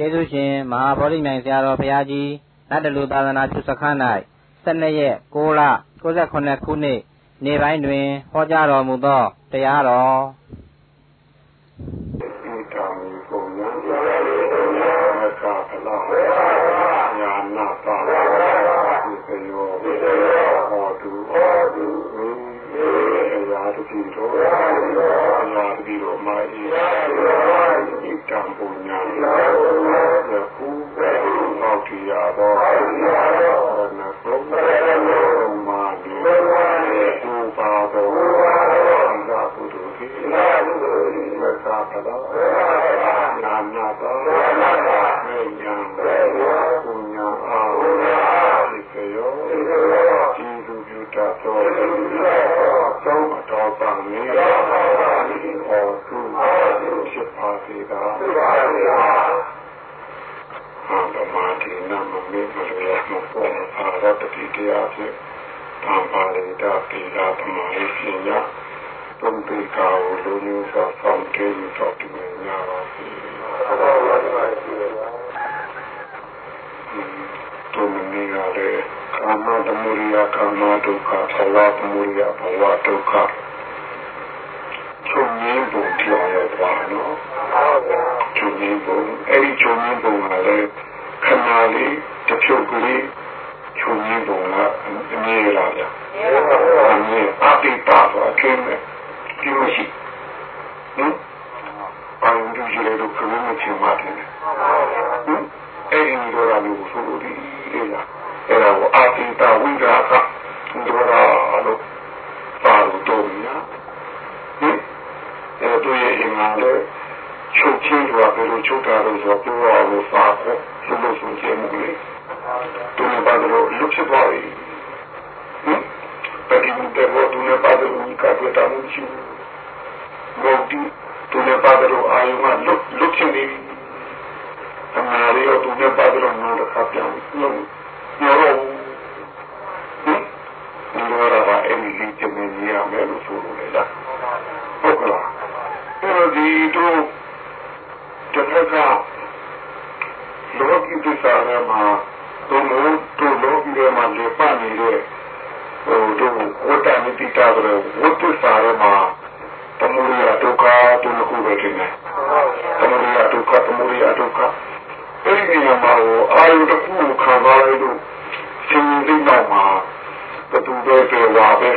ကျေးဇူးရှင်မဟာဗောဓိမြိုင်ဆရာတော်ဘုရားကြီးနတ်တလူသာသနာပြုစခန်း၌12ရက်6လ68ခုနှစ်နေ့ပိုင်းတွင်ဟောကြားတော်မူသောတရားတော်ညာနာပါဒီစယောဟောတုဟောတုရာတတိတော်ရာတတိတော်မာဤဤ တံပုညာယခုဟောတိရသောရဏသုမာတိဘူပါတော်သာပုတုတိမသာပဒနာနာတော်မေညာပုညာအာဒီကယောဒီလူပြုတတ်သောသုံးတော်ပါမည်ဟောသူဖြစ်ပါစေသာသမာဓိနာမမေမရယမပေါ်အာရ တတိတရားဖြင့်သံပါရိတာပိလာသမာဓိပညာသုံးပေကာကိုလူမျိုးစွာဆောင်တည်ယူတော်တည်ညာပါစေတုံမီရတဲ့ကာမတမုရိယကာမဒုက္ခဘဝတမုရိယဘဝဒုက္ခချုပ်ငင်းပုံပြောင်းရပါနော်ချုပ်ငင်းပုံအဲ့ဒီချုပ်ငင်းပုံကလည်းခဏလေးတစ်ဖြုတ်ကလေး ချုပ်ငင်းပုံကအမြဲလာကြအမြဲအပိပါဆိုအကျင်းနဲ့ဒီမရှိဟင်ဘာလို့ဒီလိုတော့ခဏမချင်ပါလဲဟင်အဲ့ဒီလိုရလို့ဆိုလို့ဒီလေလားအဲ့ဒါကိုအာတိတဝိရာကဒုရာလို့ပါလို့တော့ညာဟင်အဲ့တို့ရဲ့အင်္ဂါလေချုပ်ချင်းကဘယ်လိုချုပ်တာလို့ဆိုပြောရလို့ပါဖို့သူလို့ဆိုချင်မှုလေ သူကဘာလို့လွတ်ချသွားပြီဟင်ပတိမတေဘောသူလည်းပါလို့ဒီကပြတာမှုရှိဘောဒီသူလည်းပါလို့အာယုံကလွတ်လွတ်ချင်နေပြီအမာရီရောသူလည်းပါလို့ငါတို့ကပြောင်းလို့ပြောတော့ဟင်ဒီလိုရပါအဲ့ဒီလေးတင်နေရမယ်လို့ဆိုလို့လေလားဟုတ်ကလားအဲ့တော့ဒီတို့တစ်ခါကလောကီသစ္စာရမှာ တို့မို့တို့လောကီရမှာလေပနေတဲ့ဟိုတို့ဝတ္တနိတိတာဆိုတော့ဝတ္တစာရမှာတမုရိယဒုက္ခတို့ခုပဲထင်တယ်တမုရိယဒုက္ခတမုရိယဒုက္ခအဲ့ဒီနေရာမှာအာယုတစ်ခုကိုခံစားလိုက်လို့ရှင်သိတော့မှာဘသူပဲပြေဝါပဲ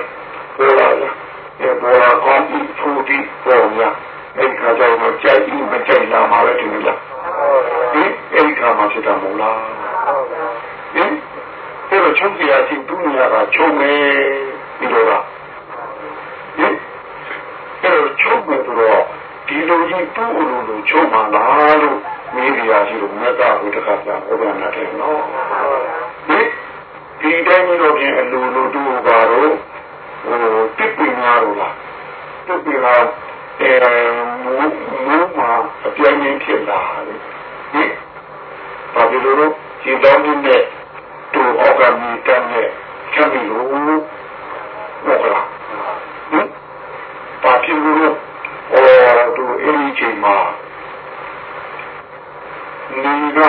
ပေါ်လာတယ်အဲပေါ်လာကောင်းပြီးဖူတီပေါ်ညာအဲ့ဒီခါကျတော့ကြိုက်ပြီးမကြိုက်လာမှာပဲဒီလိုဟင်အဲ့ဒီခါမှဖြစ်တာမဟုတ်လားဟင်အဲ့တော့ ချုပ်ပြရစီဒုညကချုပ်မယ်ဒီလိုလားဟင်အဲ့တော့ချုပ်မယ်ဆိုတော့ဒီလိုကြီးတူအလိုလိုချုပ်မှာလားလို့မေးကြရရှိလို့မြတ်ကဘုဒ္ဓကပြန်ဟောပြန်လာတယ်နော်ဟင်ဒီတိုင်းတော့ပြင်အလိုလိုတူပါတော့ဟိုတစ်ပင်များတော့လားတစ်ပင်ကအဲမူမူမှာအပြင်းရင်းဖြစ်လာတယ်ဟင်ဘာဖြစ်လို့ဒီတော်ကြီးနဲ့ တူအောက်ကမီတန်းနဲ့ချမ်းပြီးလို့ဟုတ်လားဟင်ဘာဖြစ်လို့ဟောသူအဲ့ဒီချိန်မှာနေက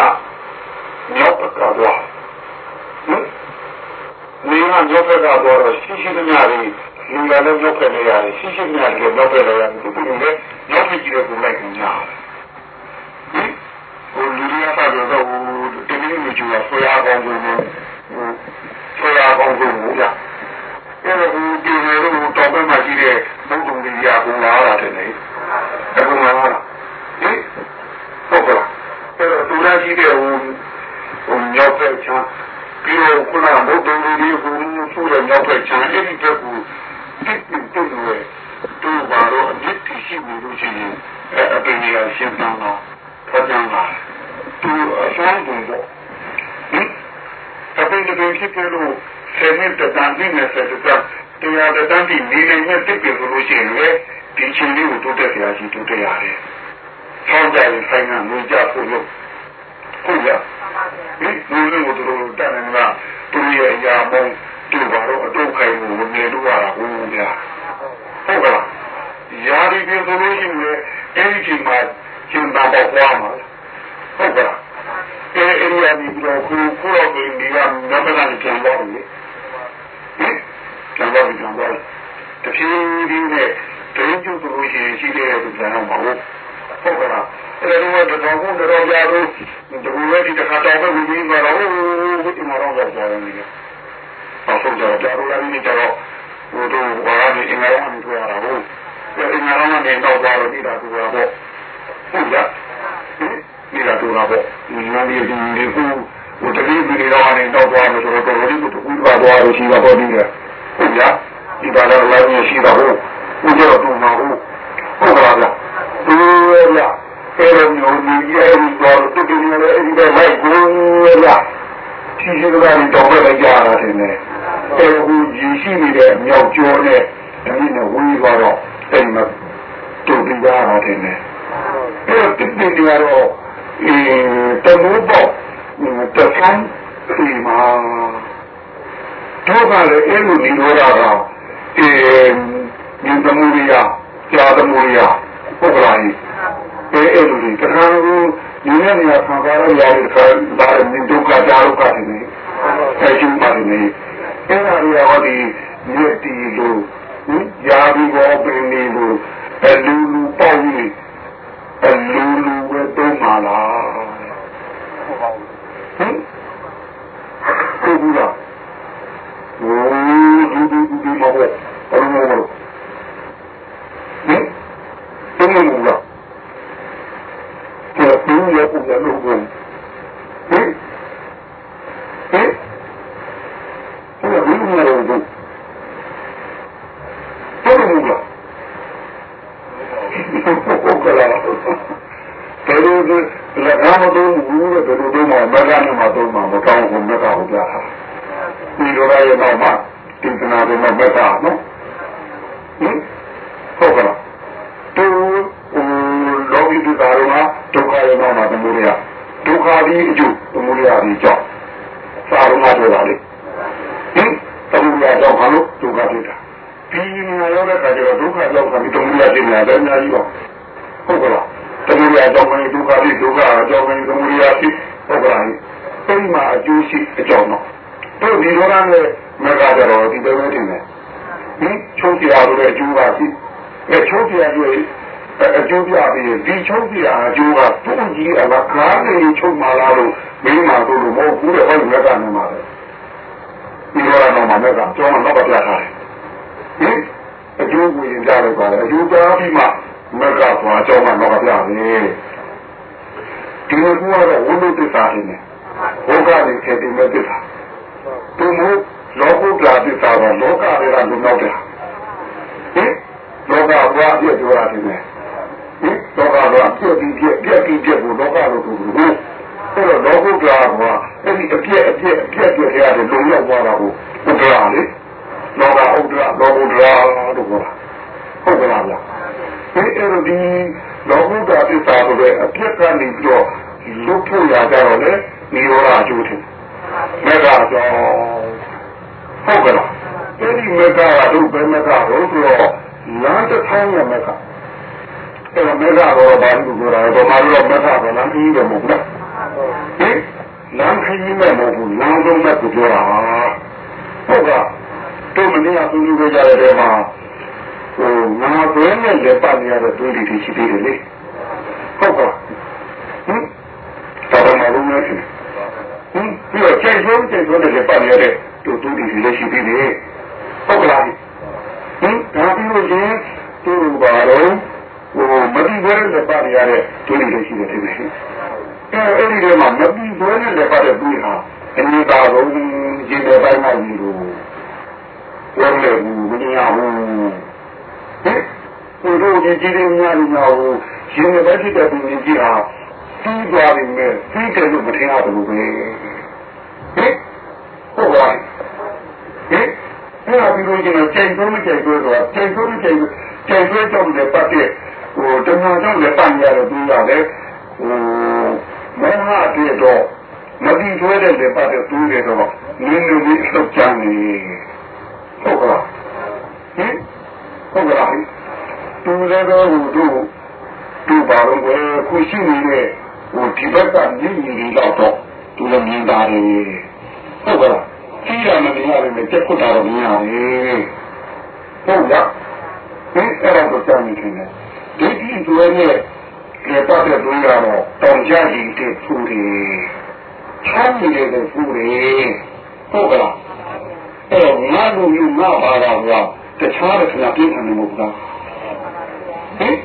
မြောက်ကတော့ဟင်နေကမြောက်ကတော့ရှိရှိသမျှလေးလူလာလည်းမြောက်ခဲ့နေရတယ်ရှိရှိသမျှလေးမြောက်ခဲ့နေရတယ်သူတို့လည်းမြောက်ကြည့်ရကိုလိုက်နေကြတယ်ဟင်ဟိုလူတွေကပါတော့တ မီးမျိုးကျူရဆွေအားကောင်းလို့ဆွေအားကောင်းလို့မူရအဲ့ဒါကိုဒီလိုတော့တော့ပဲမှရှိတဲ့ဘုံဘုံကြီးရာကိုလာတာတယ်လေအခုမှလာဟင်ဟုတ်ကဲ့အဲ့တော့သူလာရှိတဲ့ဟိုဟိုမြောက်ဖက်ချမ်းပြီးတော့ခုနဘုဒ္ဓလူကြီးဟိုဆူရမြောက်ဖက်ချမ်းအဲ့ဒီတက်ကိုတိတိတုံးရတူပါတော့အစ်တိရှိမှုလို့ရှိရင်အဲ့အပင်ကြီးရှင်းတော့တော့ဖတ်ကြပါသူအဆောင်ကုန်တော့ဟင် အပင်ကြီးဖြစ်ကြလို့ဆယ်နှစ်တန်ပြီးနေဆက်တတရားတန်ပြီးနေနေနဲ့တိပြလို့ရှိရင်လေဒီချင်းလေးကိုတိုးတက်ကြရစီတိုးတက်ရတယ်။ဆောင်းကြရင်ဆိုင်ကငွေကြဖို့လို့ဟုတ်ရ။ဒီငွေလို့တို့တန်နေတာသူရဲ့အရာမုံသူ့ဘာလို့အတော့ခိုင်မှုမမြင်လို့ရတာဟုတ်ဗျာ။ဟုတ်ကလား။ယာရီပြေဆိုလို့ရှိရင်အဲ့ဒီချိန်မှာကျန်တာပေါ့ကွာမှာဟုတ်ကလား ရပြီးတော့ကိုကိုရောကဒီကနမနာပြန်တော့လေဟင်ပြန်တော့ပြန်တော့တဖြည်းဖြည်းနဲ့တင်းကျပ်လို့ရှိရင်ရှိတဲ့သူပြန်တော့မဟုတ်ဟုတ်ကလားအဲ့တော့တော့ဘုံတော်ကြတော့ဒီလိုလေဒီတစ်ခါတော့ဝင်ပြီးတော့ဟိုဒီမှာတော့ကြာနေတယ်။အော်ဆုံးကြတော့ကြာတော့လည်းနေကြတော့ဟိုတော့ဘာလဲအင်္ဂါရမ်းတွေ့ရတာဟုတ်။အင်္ဂါရမ်းနဲ့တော့သွားလို့ဒီတာသူကတော့ဟုတ်လား။ ဒီတာသူကတော့ဒီလိုဒီဒီကိုဟိုတတိပီရောနဲ့တော့သွားလို့ဆိုတော့တော်တော်လေးကိုတူသွားသွားလို့ရှိတာပေါ့ဒီက။ဟုတ်လား။ဒီပါတော့လည်းရှိတော့ဟုတ်။ဘုရားတော်မှာဟုတ်။ဟုတ်ပါလား။ဒီရအဲ့လိုမျိုးကြီးရဲ့ဒီတော့တူတူနဲ့အဲ့ဒီတော့လိုက်ကိုရဖြည်းဖြည်းကနေတော့ပဲလိုက်ကြရတာတင်တယ်အဲ့ဟိုကြီးရှိနေတဲ့မြောက်ကျော်နဲ့တမီးနဲ့ဝေးသွားတော့အဲ့မှာတူပြီးကြရတာတင်တယ်အဲ့တိတိတွေကတော့အဲ တမိုးပေါ့တဆန်းဒီမှာတော့ကလည်းအဲ့လိုနေတော့တာကအဲညံသမူရိယကြာသမူရိယပုဂ္ဂလာကြီးအဲအဲ့လိုဒီတခါကိုဒီနေ့နေရာခံစားရရတဲ့ခါဒါမြင်ဒုက္ခကြောက်ကြတယ်နေအဲကျူပါနေအဲ့ဒါရောဒီမြတ်တီလို့ရာပြီးတော့ပင်နေလို့အလူလူပေါ့ကြီး အလိုလိုပဲသုံးပါလားဟင်ဒီဘူးလားဟိုဒီဒီဒီမဟုတ်ဘူးဘာလို့မဟုတ်ဟင်ဒီမဟုတ်လားကျေပြင်းရပုံရလို့ မင်းဒုက္ခဖြစ်ဒုက္ခကြောင့်မင်းသမုဒယဖြစ်ဟုတ်ကလားအဲ့ဒီမှာအကျိုးရှိအကြောင်းတော့တို့ဒီလိုလားနဲ့မကကြတော့ဒီလိုပဲတင်တယ်ဟင်ချုံးပြရလို့အကျိုးပါရှိအဲချုံးပြရလို့အကျိုးပြပြီးဒီချုပ်ပြအကျိုးကသူ့ကြီးအလားကားနေချုပ်มาလားလို့မင်းမှာတို့လို့မဟုတ်ဘူးတဲ့ဟောဒီမကနေမှာလေဒီလိုတော့မှမကကျောင်းတော့ပြထားတယ်ဟင်အကျိုးကိုရင်ကြလိုက်ပါလေအကျိုးပြပြီးမှမကသွားကျောင်းမှာတော့ပြတယ် ဒီလိုကတော့ဝိနုတ္တစာရင်းနဲ့ဘောကနေခေတိမဲ့တစ္ဆာသူမို့လောကုတ္တရာတစ္ဆာတော့လောကတွေကလုံလောက်တယ်ဟင်လောကဘဝပြည့်ပြောရတယ်နဲ့ဟင်လောကတော့ပြည့်ပြီးပြည့်ပြည့်ပြီးပြည့်ကိုလောကလို့ဆိုလို့အဲ့တော့လောကုတ္တရာကအဲ့ဒီအပြည့်အပြည့်အပြည့်ပြည့်ရတယ်လုံရောက်သွားတာကိုဥဒ္ဒရာလေလောကဥဒ္ဒရာလောကုတ္တရာလို့ပြောတာဟုတ်ကလားဗျာဟင်အဲ့တော့ဒီလောကုတ္တရာသစ္စာဆိုတဲ့အပြည့်ကနေပြီးတော့ လွတ်ဖို့ရကြတော့လေနိရောဓအကျိုးထင်မေတ္တာကြောင့်ဟုတ်ကလားအဲ့ဒီမေတ္တာကတို့ဘယ်မေတ္တာလို့ဆိုတော့လမ်းတစ်ထောင်းရမေတ္တာအဲ့တော့မေတ္တာတော့ဘာလို့ပြောတာလဲဘာမှတော့မေတ္တာကလမ်းကြီးတယ်မဟုတ်လားဟင်လမ်းကြီးမဲ့မဟုတ်ဘူးလမ်းဆုံးမဲ့ကိုပြောတာဟုတ်ကတို့မင်းကသူလူကြတဲ့တဲမှာဟိုငါဘယ်နဲ့လက်ပတ်နေရတဲ့တွေးတွေရှိသေးတယ်လေဟုတ်ကဟင် တော်တော်မလို့နေဟင်ပြီးတော့ချိန်ဆုံးချိန်ဆုံးနဲ့လက်ပတ်နေရတဲ့တို့တွေတွေလည်းရှိသေးတယ်ဟုတ်ကလားဟင်ဒါပြီးလို့ရင်သူ့ဘာတော့ဟိုမတိဘဲနဲ့ပတ်ရတဲ့ဒုတိယရှိတယ်ဒီလိုအဲအဲ့ဒီထဲမှာမတိဘဲနဲ့ပတ်တဲ့ပြီးဟာအနိပါဘုံရှင်တဲ့ပိုင်းမှာကြီးလို့ဝမ်းလည်းဘူးမင်းရဘူးဟင်သူတို့ဒီကြည့်နေများလို့များဘူးရှင်တဲ့ဘက်ဖြစ်တဲ့သူကြီးဟာ ပြီးသွားပြီမဲ့ပြီးတယ်လို့မထင်ရဘူးပဲဟင်ဟုတ်ပါဟင်အဲ့ဒါပြီးလို့ကျတော့ချိန်ဆုံးမချိန်ဆုံးတော့ချိန်ဆုံးမချိန်ဆုံးချိန်ဆုံးကြောင့်လည်းပတ်တဲ့ဟိုတဏှာကြောင့်လည်းပတ်ရတော့ပြီးရတယ်ဟိုမေဟတဲ့တော့မတိကျွဲတဲ့လည်းပတ်တဲ့သူတွေတော့နင်းလူကြီးလှုပ်ကြနေဟုတ်ကလားဟင်ဟုတ်ကလားသူလည်းတော့ဟိုတို့သူပါတော့ခုရှိနေတဲ့ ဟိုဒီဘက်ကမြင့်မြင့်လေးတော့သူလည်းမြင်တာလေဟုတ်ကဲ့ကြီးရမနေရမယ်တက်ခွတ်တာတော့မြင်ရတယ်ဟုတ်လားဒီအဲ့ဒါကိုကြောင်းနေတယ်ဒီဒီဆိုရဲလေပတ်တဲ့တွင်းကတော့တောင်ကြကြီးတဲ့ဖူတွေချမ်းနေတဲ့ဖူတွေဟုတ်ကဲ့အဲ့တော့ငါတို့မျိုးငါပါတော့ကတခြားတစ်ခါပြင်းထန်နေမှာဘူးဟင်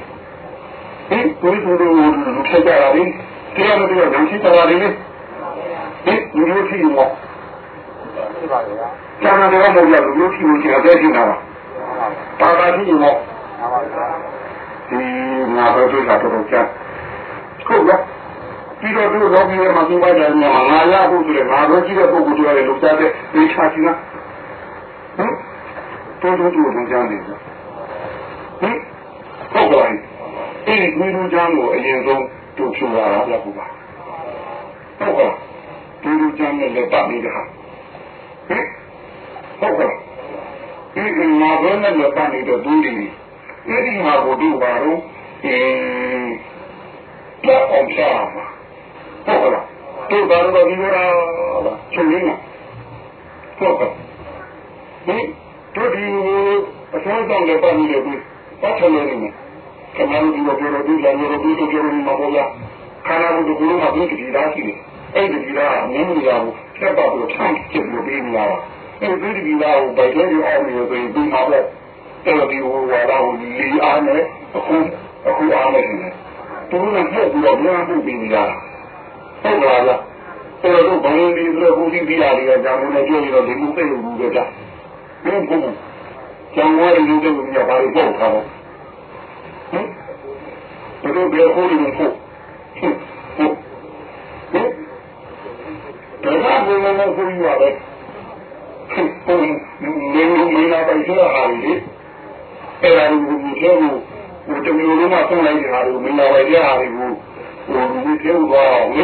ဟင်ကိုယ်တို့လူထကြတာလေ တရားမတရားညာရှိတာလေဟင်လူမျိုးရှိရောကျန်တယ်တော့မဟုတ်ဘူးလူမျိုးရှိလို့ရှိတယ်ရှိတာပါတာရှိရောဒီငါတို့တို့ကတော့ကြာဟုတ်လားပြီးတော့သူတော်ကြီးမှာသူ့ဘာလဲငါရဖို့ဆိုတယ်ငါတို့ကြည့်တဲ့ပုဂ္ဂိုလ်တွေလည်းလုပ်တဲ့ဒေချာချင်လားဟင်တော်တော်တို့တို့ကြားနေတယ်ဟင်ဟုတ်ပါဘူးအဲ့ဒီလူချမ်းကိုအရင်ဆုံး တို့ဖြူလာတာပြကူပါဟုတ်ကဲ့လူလူချမ်းနဲ့လက်ပါနေတာဟင်ဟုတ်ကဲ့ဒီငါဘယ်နဲ့လက်ပါနေတဲ့သူတွေအဲ့ဒီမှာကိုတို့ပါတော့အင်းတော့အောင်ရှာမှာဟုတ်ကဲ့တို့ဘာလို့ဒီလိုလားချုပ်ရင်းဟုတ်ကဲ့ဟင်တို့ဒီအစိုးရကလည်းပါနေတယ်သူပတ်ထလို့နေ တယ်ခဏလို့ဒီလိုပြောလို့ဒီလိုမျိုးဒီလိုပြောလို့မဟုတ်လားခန္ဓာကိုယ်ကလည်းအပြီးတည်တာရှိတယ်အဲ့ဒီဒီလားနင်းနေရဘူးဆက်ပါလို့ထိုင်ချစ်လို့ပြီးနေတာအဲ့ဒီဒီလားကိုဗိုက်လေးအောင်နေဆိုရင်ပြီးမှာပေါ့အဲ့ဒီဟိုဝါတော့လီအားနဲ့အခုအခုအားနဲ့နေသူကလည်းပြုတ်ပြီးတော့မြန်ဖို့ပြီးနေတာဟုတ်ပါလားအဲ့တော့ဘယ်လိုလဲဆိုတော့ဒီပြရာတွေကကြောင်နေကြည့်ရတော့ဒီမှုသိလို့ဘူးကြတာဘယ်ဘုံကျောင်းဝဲလူတွေကိုမြတ်ပါလို့ပို့ထားတော့ ဟင်ဘယ်လိုဘယ်ဟိုလိုဖို့ဟင်ဟုတ်ဟင်ဒါကဘယ်လိုလဲဆိုရရတယ်ဟင်ဘုံနေနေနေလာပိုင်စရာဟာလေအဲ့ဒါကိုဒီလိုဟိုတမျိုးလုံးမှာဆုံးလိုက်တဲ့ဟာတွေကိုမင်းလာပိုင်တဲ့ဟာတွေကိုဟိုဒီကျုပ်သွားအောင်လေ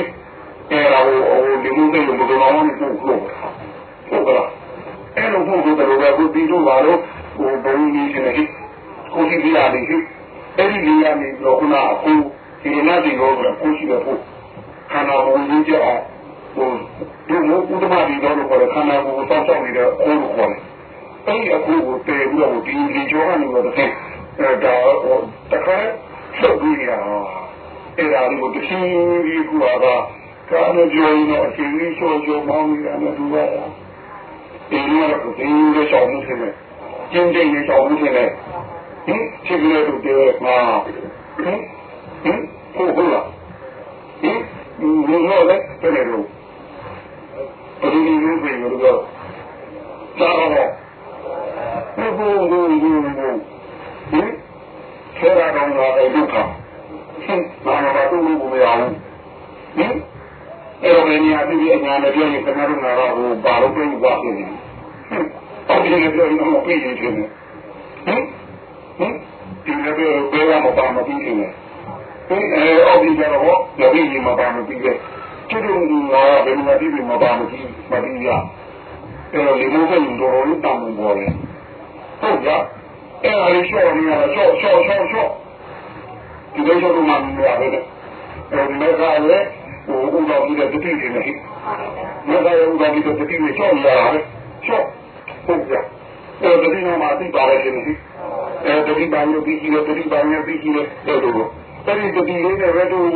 အဲ့ဒါကိုဟိုဒီလိုတွေဘယ်လိုမှမဟုတ်ဘူးဟုတ်ကဲ့အဲ့လိုဖို့တို့တ ယ်လို့ပြီးတော့ပါတော့ဟိုဘုံကြီးရှင်နေကိုရှိပြရတယ်ရှိအဲ့ဒီနေရာနေတော့ခုနအခုဒီနာဒီရောကိုရှိတဲ့ဖို့ခန္ဓာကိုယ်ကြီးကြောက်ဟိုဒီလိုဥဒ္ဓမဒီတော့ကိုခန္ဓာကိုယ်စောင့်ရှောက်နေတဲ့အိုးကိုခေါ်တယ်အဲ့ဒီအခုကိုတည်ပြီးတော့ဒီဒီကြောကနေတော့တဲ့အဲဒါတခါဆက်ပြီးရအောင်အဲ့ဒါကိုတရှိကြီးကူတာကကာမကြောင်းနဲ့အရှင်ကြီးချောချောမောင်းနေတာနဲ့တူပါလားဒီလိုကဒီလိုရှောင်းမှုဖြစ်နေကျင်းကျင်းရှောင်းမှုဖြစ်နေ ဟင်ဖြစ်ကြလို့ပြောမှာဟင်ဟင်ဟုတ်ဟုတ်လားဟင်ဒီလိုလည်းပြန်နေလို့ဒီလိုမျိုးပြင်လို့တော့သာတော့ဘုဘဘုဘဘဟင်ဆေရာတော်လာတဲ့ဒုက္ခဟင်ဘာမှမတူဘူးမရဘူးဟင်အဲ့တော့နေရာပြည်အညာနဲ့ပြောရင်ခဏတော့ငါတော့ဟိုဘာလို့ပြင်သွားဖြစ်နေအော်ဒီလိုပြောရင်တော့ပြည်နေတယ်ဟင်ဟင်ဒီလို ပြောဘယ်မှာပါမပြီးနေလဲဟင်အဲအော်ဒီကတော့ဟောလည်းဒီမှာပါမပြီးရဲ့ကျွတ်လို့ငါဘယ်မှာဒီမှာပါမပြီးမပြီးရအဲ့တော့ဒီလိုဆိုရင်တော့လို့တောင်းပေါ်တယ်ဟုတ်ကြအဲ့ဒါလေးရှော့နေရရှော့ရှော့ရှော့ရှော့ဒီလိုရှော့လို့မှမရဘူးအဲ့ဒီကလည်းဟိုဥတော်ကြီးတဲ့တတိတွေနဲ့မကရဥတော်ကြီးတဲ့တတိတွေရှော့ရတာပဲရှော့ဟုတ်ကြအဲ့တတိနာမှာသိပါလေရှင်အဲ တတိပါညပြီးကြီးတယ်တတိပါညပြီးကြီးတယ်အဲ့လိုအဲ့ဒီတတိလေးနဲ့ပဲတို့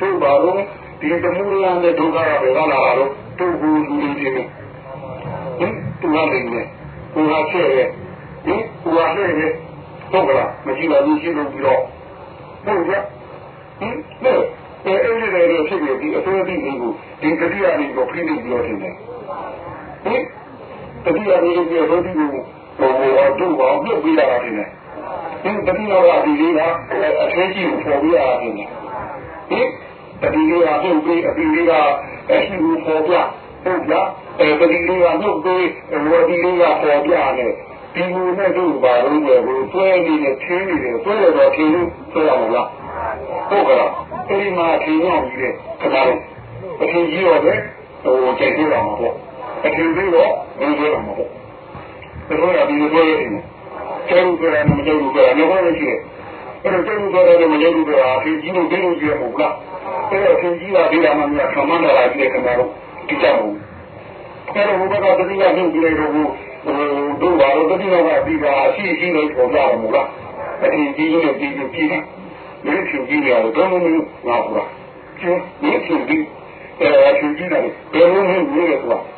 တို့ပါတော့ဒီတမှုရတဲ့ဒုက္ခရပဲလာတာတော့တို့ဟူလူတွေနေဟင်သူကလည်းနေသူကချက်ရဲ့ဟင်သူကလည်းနေဟုတ်ကလားမရှိပါဘူးရှိလို့ပြီးတော့ဟုတ်ကြဟင်လို့အဲအဲ့ဒီတွေဖြစ်ပြီးဒီအစိုးရပြည်ကိုဒီတတိယနေ့ကိုဖိနေပြီးတော့တင်တယ်ဟင်တတိယနေ့ကိုပြောတော့ဒီ ကိုဟိုတို့ဘာပြုတ်ပြီးလာတာတင်တယ်ဟင်တတိယကဒီလေးကအထွေးကြီးကိုပေါ်ပြီးလာတာတင်တယ်ဟင်တတိယကပြုတ်ပြီးအပြီးလေးကအရှိကိုပေါ်ပြဟုတ်ပြအဲတတိယကပြုတ်ပြီးဝဒီလေးကပေါ်ပြတယ်ဒီလိုနဲ့တို့ဘာလို့လဲကိုတွဲနေတယ်ထင်းနေတယ်တွဲရတော့ထင်းလို့ဆိုရမလားဟုတ်ကဲ့အဲဒီမှာထင်းရောက်ပြီးတဲ့ခဏတော့အထင်ကြီးရောပဲဟိုချိန်သေးတာမှာပေါ့အထင်သေးတော့ဘယ်လိုလဲမှာပေါ့ ဒါတော့ဒီလိုပြောရတယ်ကျဲလို့ပြောတယ်မကျဲလို့ပြောတယ်လည်းဟုတ်ရှိတယ်အဲ့တော့ကျဲလို့ပြောတယ်မကျဲလို့ပြောတာအထင်ကြီးလို့ဒင်းလို့ကြည့်ရမို့လားအဲ့တော့သင်ကြီးကဒီလာမှမခံမနာလာကြည့်ခင်ဗျားတို့ဒီကြောင်အဲ့တော့ဘုရားကတတိယနှုတ်ကြည့်လို့ဟိုတို့ပါတော့တတိယကပြီးတာရှိရှိနေပေါ်ကြတယ်မို့လားအဲ့ဒီကြီးနဲ့ပြီးပြီးပြီးတယ်ဒီသင်ကြီးရတယ်တော့မင်းငါ့ဘူးကျင်းဒီသင်ကြီးအဲ့ဒါသင်ကြီးတယ်ဘယ်လိုမျိုးလဲကွာဒီဒီကဒီသင်ကြီးရတယ်သင်ကြားကြဘယ်လိုကောင်းလို့ဟုတ်ကဲ့ဒီဒုက္ခလည်းကောင်းလို့ဒုက္ခခါလာလေဒုက္ခကဆင်းရဲဝဒုက္ခခါလာလေဒီကုလိုရတော့သူဒီကဆက်ခါလာတယ်ဘယ်မှာကောင်းလို့ဟ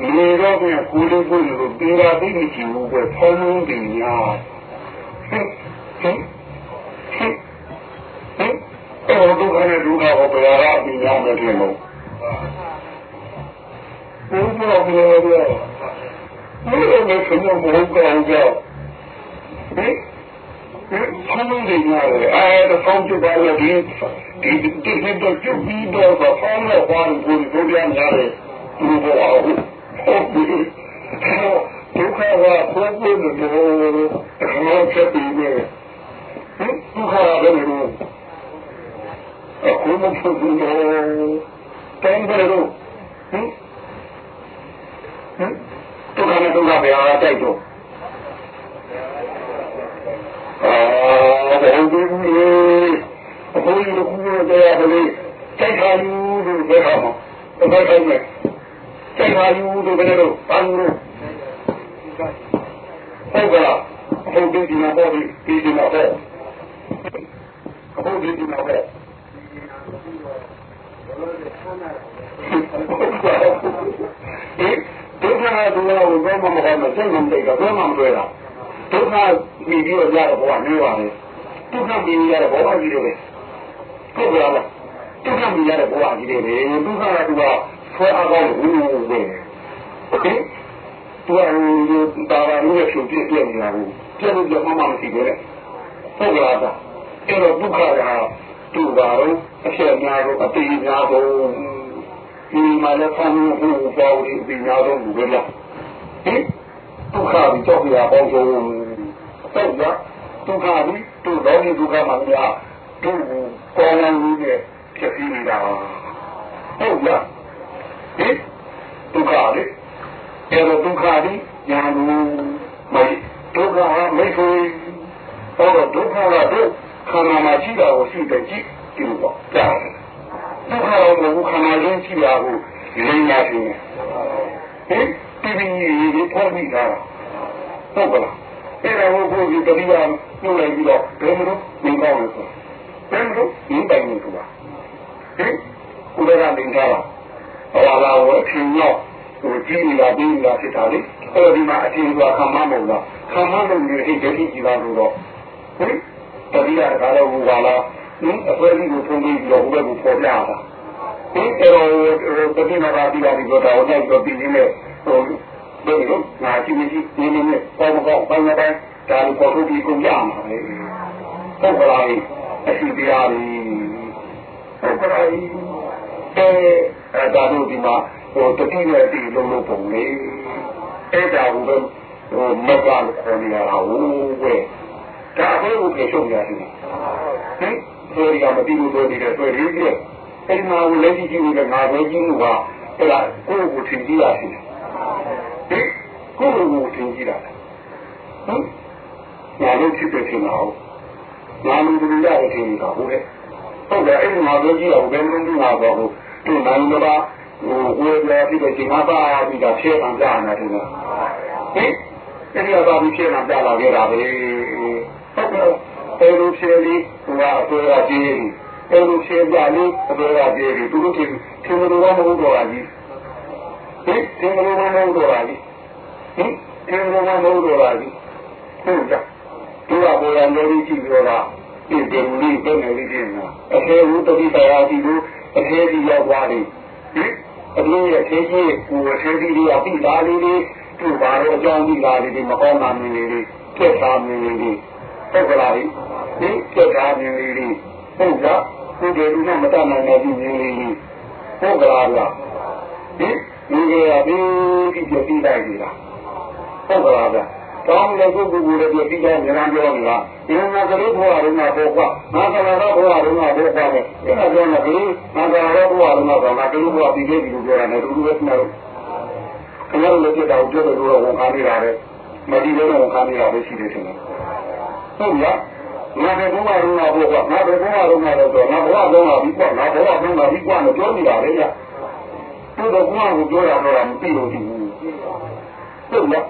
နေတော့ပြန်ကိုလေးကိုလိုပြေးတာသိနေချင်ဘူးပဲဖုံးလုံးတင်ညာဟင်ဟင်ဟင်ဟင်အဲ့တော့ဒုက္ခနဲ့ဒုက္ခကိုဘယ်ဟာအပြီးရမယ်ထင်လို့ဘုရားပြောတယ်ဘယ်လိုလဲခင်ဗျာမဟုတ်ကောင်းကြောဟင်ဖုံးလုံးတင်ညာလေအဲ့ဒါဆောင်းပြပါလေဒီဒီဒီဒီတော့ကျုပ်ပြီးတော့ဖုံးတော့ဘာလို့ကိုယ်ကိုပြန်ရတယ်ဒီဘောအောင်ဟုတ်ပြီ ဒုက္ခကဘုရားပြောတယ်ဘယ်လိုဖြစ်ပြီးလဲဟင်ဒုက္ခကလည်းအခုမဖြစ်ဘူးတော့တန်တယ်တော့ဟင်ဟင်ဒုက္ခနဲ့ဒုက္ခပဲအားတိုက်တော့အာဘယ်လိုဒီအခုဒီလိုကူရတဲ့အခါလေးတိုက်ခါယူလို့ပြောတာမှာဘယ်လိုလဲ တိုက်ခါယူလို့ဘယ်လိုပန်းလို့ဟုတ်ကလားအခုဒီမှာပေါ်ပြီးဒီမှာပေါ်အခုဒီမှာပေါ်ဒီဒုက္ခကဒုက္ခကိုဘယ်မှမဟုတ်ဘူးစိတ်မတိတ်တော့ဘယ်မှမတွေ့တာဒုက္ခပြီးပြီးတော့ရတဲ့ဘဝနေပါလေဒုက္ခပြီးရတဲ့ဘဝကြီးတွေပဲဟုတ်ကဲ့လားဒုက္ခပြီးရတဲ့ဘဝကြီးတွေပဲဒုက္ခကသူက ခွဲအားကောင်းဘူးလေသူကဒါကလည်းဖြုတ်ပြပြနေတာကိုပြလို့ပြမမှမရှိဘူးလေဟုတ်လားဗျအဲ့တော့ဒုက္ခကသူ့ပါတော့အဖြစ်များတော့အတိအကျတော့ဒီမှာလည်းဖမ်းမှုဘူးပေါ့ဒီပညာတော့ဘူးလေဟင်ဒုက္ခပြီးတော့ပြအောင်ဆိုတော့ဗျဒုက္ခပြီးသူ့တော့ဒီဒုက္ခမှာများသူ့ကိုကောင်းကောင်းကြီးနဲ့ဖြစ်ပြီးနေတာဟုတ်လား ဟင်ဒုက္ခလေအဲ့တော့ဒုက္ခပြီးညာလို့မိုက်ဒုက္ခဟာမိတ်ဆွေဟောတော့ဒုက္ခကတော့ခန္ဓာမှာရှိတာကိုရှိတယ်ကြည့်ဒီလိုပေါ့ကြားတယ်ဒုက္ခရောကိုခန္ဓာရင်းရှိတာကိုလိမ့်လာခြင်းဟင်ပြည်ပြည်ကြီးကိုပေါ်ပြီးတာဟုတ်ကလားအဲ့ဒါကိုဘုရားတတိယညှို့လိုက်ပြီးတော့ဘယ်လိုမင်းကောင်းလဲဆိုဘယ်လိုမင်းပိုင်နေကွာဟင်ကိုယ်ကမင်းသားလား ဟောလာဝအချင်းတော့ဟိုကြည့်နေတာပြီးနေတာဖြစ်တာလေအဲ့ဒီမှာအချင်းကခံမမဟုတ်လားခံမလို့နေဟိတ်တတိကြီးလာလို့တော့ဟင်တတိယကလည်းဟိုပါလားဟင်အဖွဲကြီးကိုထုံးပြီးတော့ဟိုဘက်ကိုပေါ်ပြတာဟင်အဲ့တော့တတိယကပြီးတာဒီတော့တော့တော့ပြီးနေတယ်ဟိုဘယ်လိုငါကြည့်ကြည့်နေနေနဲ့ပေါ်မကောင်းပိုင်းပိုင်းဒါလိုပေါ်ထုတ်ပြီးကုန်ရမှာလေဟုတ်ကလားအရှိတရားလေးဟုတ်ကလားအဲ ဒါတို့ဒီမှာဟိုတတိယအတီလုံးလုံးပုံလေးအဲ့ဒါကိုဟိုမကလို့ခေါ်နေရတာဟုတ်ဝဲဒါဘယ်လိုပြေဆုံးရတယ်ဟင်ဆိုရမတိလို့ပြောနေတဲ့တွေ့ရည်အဲ့မှာလက်ကြည့်ကြည့်လို့ငါပဲကြည့်လို့ပါအဲ့ဒါကိုယ့်ကိုထင်ကြည့်ရတယ်ဟင်ကိုယ့်ကိုထင်ကြည့်တာဟင်ငါတို့ဖြစ်တဲ့ထင်တာဟုတ်ငါလူတွေရတယ်ထင်နေတာဟုတ်လေဟုတ်တယ်အဲ့ဒီမှာပြောကြည့်အောင်ဘယ်လိုလုပ်မှာတော့ဟုတ် သူနိုင်တော့ဟိုဝေပြပြီးတော့ဒီမှာပါပြီးတော့ဖြည့်အောင်ကြားနေတာတူလားဟင်အဲ့ဒီတော့ပြီးဖြည့်အောင်ကြားလာခဲ့တာပဲဟုတ်ကဲ့အဲ့လိုဖြည့်ပြီးဟိုကအတွေ့အကြည့်အဲ့လိုဖြည့်ပြလို့အတွေ့အကြည့်ပြီးသူတို့ချင်းသင်္ကြန်တော်မဟုတ်တော့ဘူးဟင်သင်္ကြန်တော်မဟုတ်တော့ဘူးဟင်သင်္ကြန်တော်မဟုတ်တော့ဘူးဟုတ်ကြသူကပေါ်ရံလို့ကြည့်ပြောတာဒီဒီလေးပဲနေလိမ့်မယ်အဖေဦးတတိတရားဒီလို အဖေကြီးရောက်သွားတယ်ဟင်အပြင်ရဲ့သေးကြီးကိုအဖေကြီးတွေကပြီးလာလေးလေးသူ့ဘာလို့အကြောင်းပြီးလာလေးတွေမကောင်းတာမြင်လေးတွေပြက်သားမြင်လေးတွေဟုတ်ကလားဟင်ပြက်သားမြင်လေးတွေဟုတ်လားကိုယ်တည်းကမတတ်နိုင်တဲ့မြင်လေးတွေဟုတ်ကလားဗျာဟင်ဒီကရပြီးဒီပြပြီးလိုက်နေတာဟုတ်ကလားဗျာ တောင်းလည်းကိုယ်ကိုယ်လည်းပြပြီးတော့မြန်ပြောနေတာဒီမှာကလေးဘဝရုံးမှာပေါ့ကွာငါကလာတော့ဘဝရုံးမှာပေါ့ကွာတဲ့အဲ့ဒါပြောနေကလေးငါကလာတော့ဘဝရုံးမှာပေါ့ငါကလေးဘဝပြီးခဲ့ပြီလို့ပြောတာနဲ့တူတူပဲမှာတော့ခင်ဗျားတို့လည်းပြတော့ပြောတယ်လို့ဝန်ခံနေတာပဲမဒီလည်းဝန်ခံနေတာပဲရှိတယ်ထင်တယ်ဟုတ်လားငါဘယ်ဘဝရုံးမှာပေါ့ကွာငါဘယ်ဘဝရုံးမှာတော့ဆိုငါဘဝရုံးမှာပြီးကွာငါဘဝရုံးမှာပြီးကွာလို့ပြောနေတာလေဗျသူတို့ကဘုရားကိုပြောတာတော့မသိလို့ရှိဘူးဟုတ်လား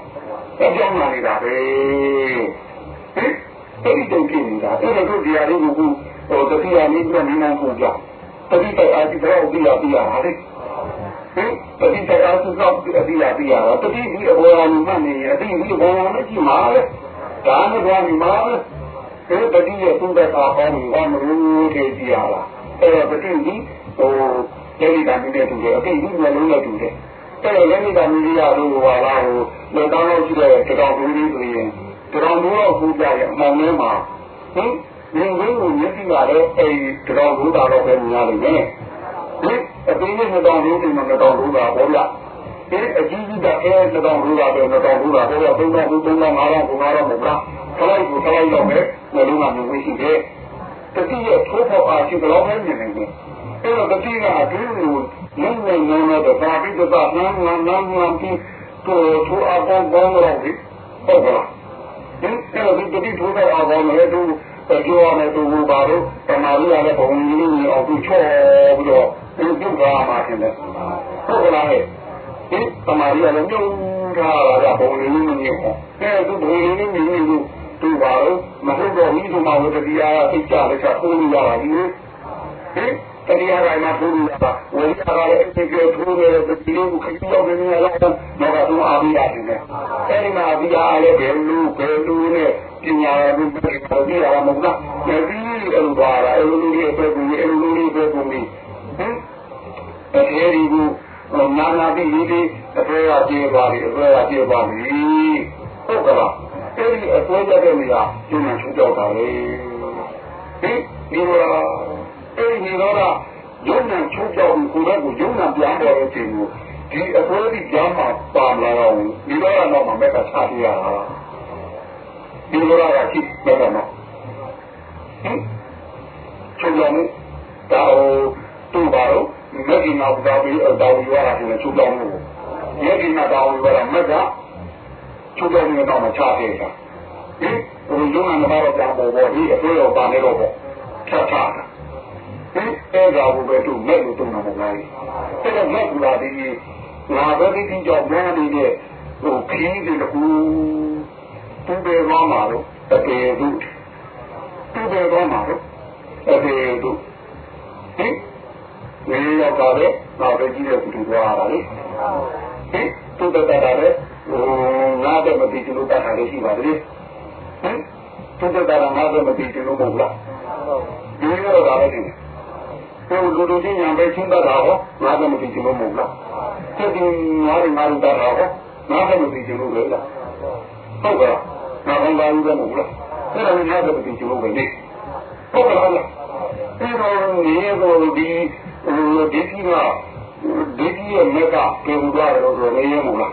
အကြောင်းလာနေတာပဲဟင်အဲ့ဒီတော့ဖြစ်နေတာအဲ့ဒါတို့ဒီအရေးကိုဟိုတတိယနေ့ကနိမန်ကိုကြောက်တတိယအာတိတော့ပြရပြရဟာလေဟင်တတိယအာတိတော့ပြရပြရပြရတတိယအဘောရမှနေအတိဒီဘောရမရှိမှာလေဒါနဲ့ဘာမှမမှာလေဒီတတိယသူ့တဲ့အခါပေါင်းပြီးဘာမလို့ထေကြည့်ရလားအဲ့တော့တတိယဒီဟိုဒေဒီတာမြင်တဲ့သူတွေအတိဒီမျိုးလုံးနဲ့တူတယ် အဲ့တော့လည်းဒါမျိုးရလို့ဟာလားဟိုလက်တောင်းလို့ရှိတဲ့တောင်ဘူးလေးဆိုရင်တောင်ဘူးတော့ပူကြရဲ့အမှန်တည်းမှာဟင်ငင်းငင်းကိုမျက်စိကလည်းအဲဒီတောင်ဘူးတာတော့ပဲမြင်ရလိမ့်မယ်ဟင်အပင်းနဲ့တောင်ဘူးတွေမှာတောင်ဘူးတာပေါ့ဗျဒီအကြီးကြီးကအဲတောင်ဘူးတာပဲတောင်ဘူးတာပေါ့ဗျသုံးတော့ဘူးသုံးတော့ငါးတော့ငါးတော့မဟုတ်လားခလိုက်ကိုခလိုက်တော့ပဲဘယ်လိုမှမြင်မရှိတဲ့တတိယထိုးဖို့အားရှိတော့ပဲမြင်နေတယ် အဲ့တော့တတိယအတွင်းကိုငင်းနေနေတော့ဒါပြီးတော့နန်းနန်းနန်းနန်းပြီးတော့ထိုးအပေါင်းပေါင်းတော့ဒီဟုတ်ကလားဒီအဲ့တော့ဒီတတိထိုးတဲ့အပေါင်းလည်းသူပြောရမယ်သူဘာလို့တမာရီရတဲ့ဘုံကြီးကြီးအောင်သူချောပြီးတော့ဒီပြုတ်သွားမှာတင်တယ်ဟုတ်ကလားဟဲ့ဒီတမာရီရလည်းမြုံထားတာကဘုံကြီးကြီးမြင်ဟောအဲသူဘုံကြီးကြီးမြင်လို့သူဘာလို့မဟုတ်တော့ဘူးဒီမှာဝတ္တရားသိကြတယ်ချက်ကိုးရတာဒီဟင် တရားတိုင်းမှာထိုးလို့ပါဝိသရာလည်းအစ်ကျေထိုးတယ်ဒီလိုခကြီးရောက်နေရတော့တော့ကတော့အာဘိရတယ်အဲဒီမှာအာဘိရလည်းဘယ်လိုဘယ်လိုနဲ့ပညာရမှုပဲပေါ်ပြရမှာမဟုတ်လားဒီလိုပါလားအဲလိုလေးပဲဘူးအဲလိုလေးပဲဘူးဟင်အဲဒီကိုနာနာပြီးဒီအတွေ့အကြည့်ပါပြီအတွေ့အကြည့်ပါပြီဟုတ်ကလားအဲဒီအတွေ့အကြည့်တွေကဒီမှာချူကြောက်တာလေဟင်ဒီလိုအဲ့ ဒီတော့ယုံနာချုပ်ကြောက်ကိုယ်ကကိုယုံနာပြန်ပေါ်တဲ့အချိန်ကိုဒီအပွဲဒီကြားမှာပါလာတော့ဒီတော့တော့မှမက်ကချပြရတာဒီလိုတော့ရှိတယ်တော့ဟင်ချုပ်ကြောက်မှုတာတူပါတော့မက်ကင်နာဘာပြီးတော့ဝီရတာဒီချုပ်ကြောက်မှုမက်ကင်နာဘာဝီရတာမက်ကချုပ်ကြောက်မှုတော့မချပြရတာဟင်ဘုံယုံနာတော့ပြန်ပေါ်ပေါ်ဒီအပွဲတော့ပါနေတော့ပေါ့ချချတာဒီ အဲဒါကိုပဲသူမဲ့လို့တုံးတာမဟုတ်လားအဲ့ဒါမဲ့ကူလာဒီငါပဲဒီကြောင့်များနေတဲ့ဟိုခင်းတွေတကူသူပဲသွားမှာတော့တကယ်သူသူပဲသွားမှာတော့တကယ်သူဟင်ဒီရောက်တာလေငါပဲကြည့်တဲ့သူသွားတာလေဟင်သူတတ်တာလေဟိုငါတဲ့မသိချင်လို့တတ်တာလေးရှိပါသေးဟင်သူတတ်တာငါတဲ့မသိချင်လို့မဟုတ်လားဒီလိုတော့လည်း ဟိုလူလူချင်းညာပဲချင်းတတ်တာဟောငါကမသိချင်လို့မဟုတ်လားဒီဒီငါငါတတ်တာဟောငါကမသိချင်လို့လေလားဟုတ်ကဲ့ငါဘာလို့လဲမဟုတ်လားအဲ့ဒါငါကမသိချင်လို့ပဲလေဟုတ်ကဲ့လားအဲ့တော့နေတော့ဒီဟိုဒီကြီးကဒီကြီးရဲ့မက်ကပြေဦးသွားတယ်လို့ဆိုနေရမို့လား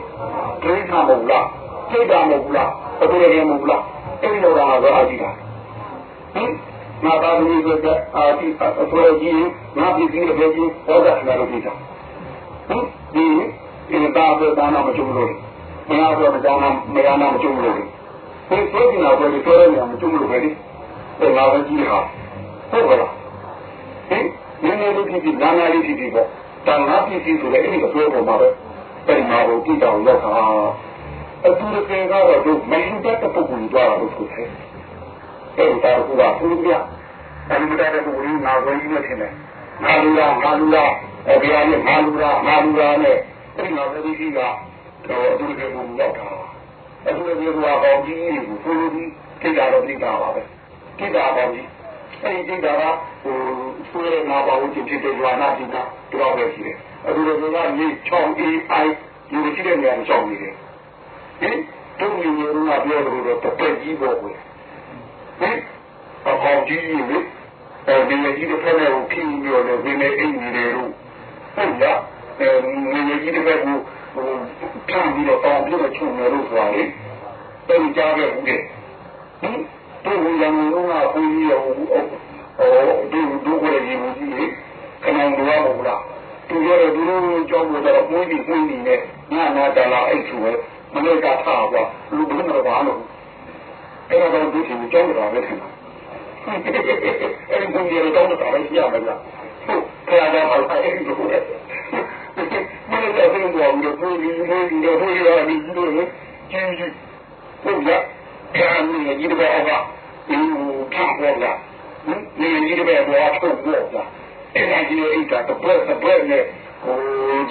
ဒိဋ္ဌာမဟုတ်လားစိတ်ဓာမဟုတ်လားအတူတူမဟုတ်လားအဲ့ဒီလိုတော့ငါအကြည့်တာဟင် ငါသားသမီးတွေအာဒီအဆွဲကြီးငါပြည်ပြည်တွေကြီးဟောတာလာလို့ပြတာဟင်ဒီဒီသားပဲဘာမှမကြုံလို့မရတော့မကြောင်းမရနာမကြုံလို့ဒီဆိုရင်တော့ဒီပြောရမယ်မကြုံလို့ပဲဒီအဲငါပဲကြီးဟာဟုတ်ကဲ့ဟင်နည်းနည်းလေးဖြစ်ဖြစ်နာနာလေးဖြစ်ဖြစ်ပေါ့တန်ငါပြည်ပြည်ဆိုတဲ့အဲ့ဒီအဆွဲပေါ်မှာပဲအဲ့ဒီမှာကိုကြည့်တောင်ရောက်တာအတူတူကတော့ဒီမင်းတဲ့ပုဂ္ဂိုလ်ကြွားတာလို့ဆိုတယ် အဲ့ဒါကဘာလို့လဲအမှုတဲ့ပုဂ္ဂိုလ်နာဝေးနေတယ်ငါလူလားငါလူလားအဘိယာနဲ့ငါလူလားငါလူလားနဲ့အဲ့ဒီနာဝေးကြီးကတော့အတူတူကိုရောက်တာအတူတူကပေါင်းကြီးကိုဆိုလိုပြီးကိတာတော့ကိတာပါပဲကိတာပေါင်းကြီးအဲ့ဒီကိတာကဟိုဆိုရမှာပါဝင်ဖြစ်တဲ့ဇာနာတိကတော့ပဲရှိတယ်အတူတူကနေချောင်းအေးအိုင်ယူရှိတဲ့နေရာချောင်းနေတယ်ဟင်တို့မျိုးမျိုးကပြောလို့တော့တပည့်ကြီးပေါ့ကွယ် ဟင်အကောင်ကြီးကြီးလေအဲဒီမကြီးတစ်ဖက်နဲ့ကိုခင်းပြီးတော့ဒီနေ့အိမ်ကြီးတွေတို့ဟုတ်ရအဲငွေကြီးတစ်ပတ်ကိုဟိုထမ်းပြီးတော့တောင်းပြီးတော့ချုံနေလို့ဆိုတာလေတုံးကြခဲ့ဘူးလေဟင်တို့ရံလုံးကဘုန်းကြီးရောဟိုတို့တို့ကိုလည်းဒီဘူးကြီးခဏတော့ဘူးလားသူရတဲ့သူတို့ကြောင်းတော့မွေးပြီးမွေးနေနဲ့ငါနာတလာအဲ့သူပဲမနေ့ကထားပါလူဘယ်မှာပါလို့ အဲ့တော့ဒီချင်းကြောင်းတော့ပဲထင်တာအဲ့ဒီဘုန်းကြီးတို့တော့တာပဲပြရမယ်လားဟုတ်ခါတော့အဲ့ဒီလိုလေမနေ့ကဘယ်လိုလဲဘုန်းကြီးဘုန်းကြီးတို့ဘုန်းကြီးတို့ဒီလိုလေကျင်းကြီးဟုတ်ရအဲ့ဒီကြီးတော့အဘဒီထားပေါ်လာဒီကြီးတော့တော့ထုတ်ပေါ်လာအဲ့ဒါကြီးအိတ်တာတပွဲတပွဲနဲ့ဟို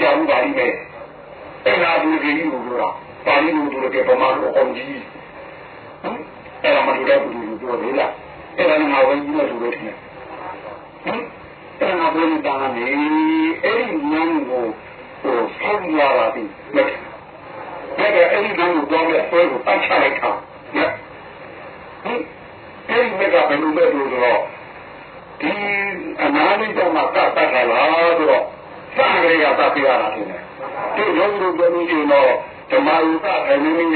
ကြောင်ပါလိမ့်မယ်အဲ့ဒါဒီကြီးကိုပြောတာပါဠိလိုတို့ကပမာလို့အောင်ကြီး အဲ့ဒါမှတို့တဲ့ဘူးလို့ပြောသေးလားအဲ့ဒါငါဝင်ကြီးလို့ဆိုလို့ထင်တယ်ဟင်အဲ့ဒါဘုရားတာနေအဲ့ဒီနန်းကိုဟိုဆောင်းရတာဒီမဲ့အဲ့ဒါအဲ့ဒီနန်းကိုတော့မဲ့ဆွဲကိုပတ်ချလိုက်တာဟင်အဲ့ဒီမဲ့ကဘယ်လိုလဲလို့ဆိုတော့ဒီအနာလေးတော့မှတတ်တတ်လာတော့စံကြရတာပြရတာတင်တယ်ဒီရုပ်ရုပ်ပြောလို့ရှိရင်တော့ဓမ္မဥပအနည်းငယ်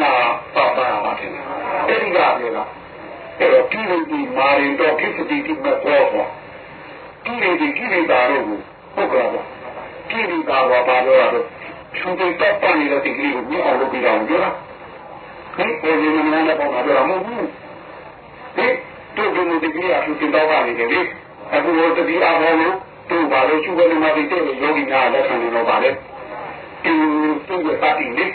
ပါပါပါတင်တယ် အဲ့ဒီကလည်းလားအဲ့တော့ကိလေသာမာရင်တော့ကိစ္စတိတိမဲ့ပေါ်သွားကိလေသာကိလေသာတို့ကိုဟုတ်ကဲ့ကိလေသာဘာပါတော့တော့သူတွေတပ်ပနေတဲ့ဒီကလေးကိုမြင်အောင်လုပ်ပြီးတော့ကြလားဒီပေါ်နေနေနဲ့ပေါ့မှာတော့မဟုတ်ဘူးဒီတို့ဒီလိုဒီကလေးအထူးတင်တော့ပါနေတယ်လေအခုတော့တတိအဘောလို့တို့ပါလို့ရှုပ်ကနေမှဒီတဲ့ယောဂီများလက်ခံနေတော့ပါလေဒီသူ့ရဲ့ပါတီလေ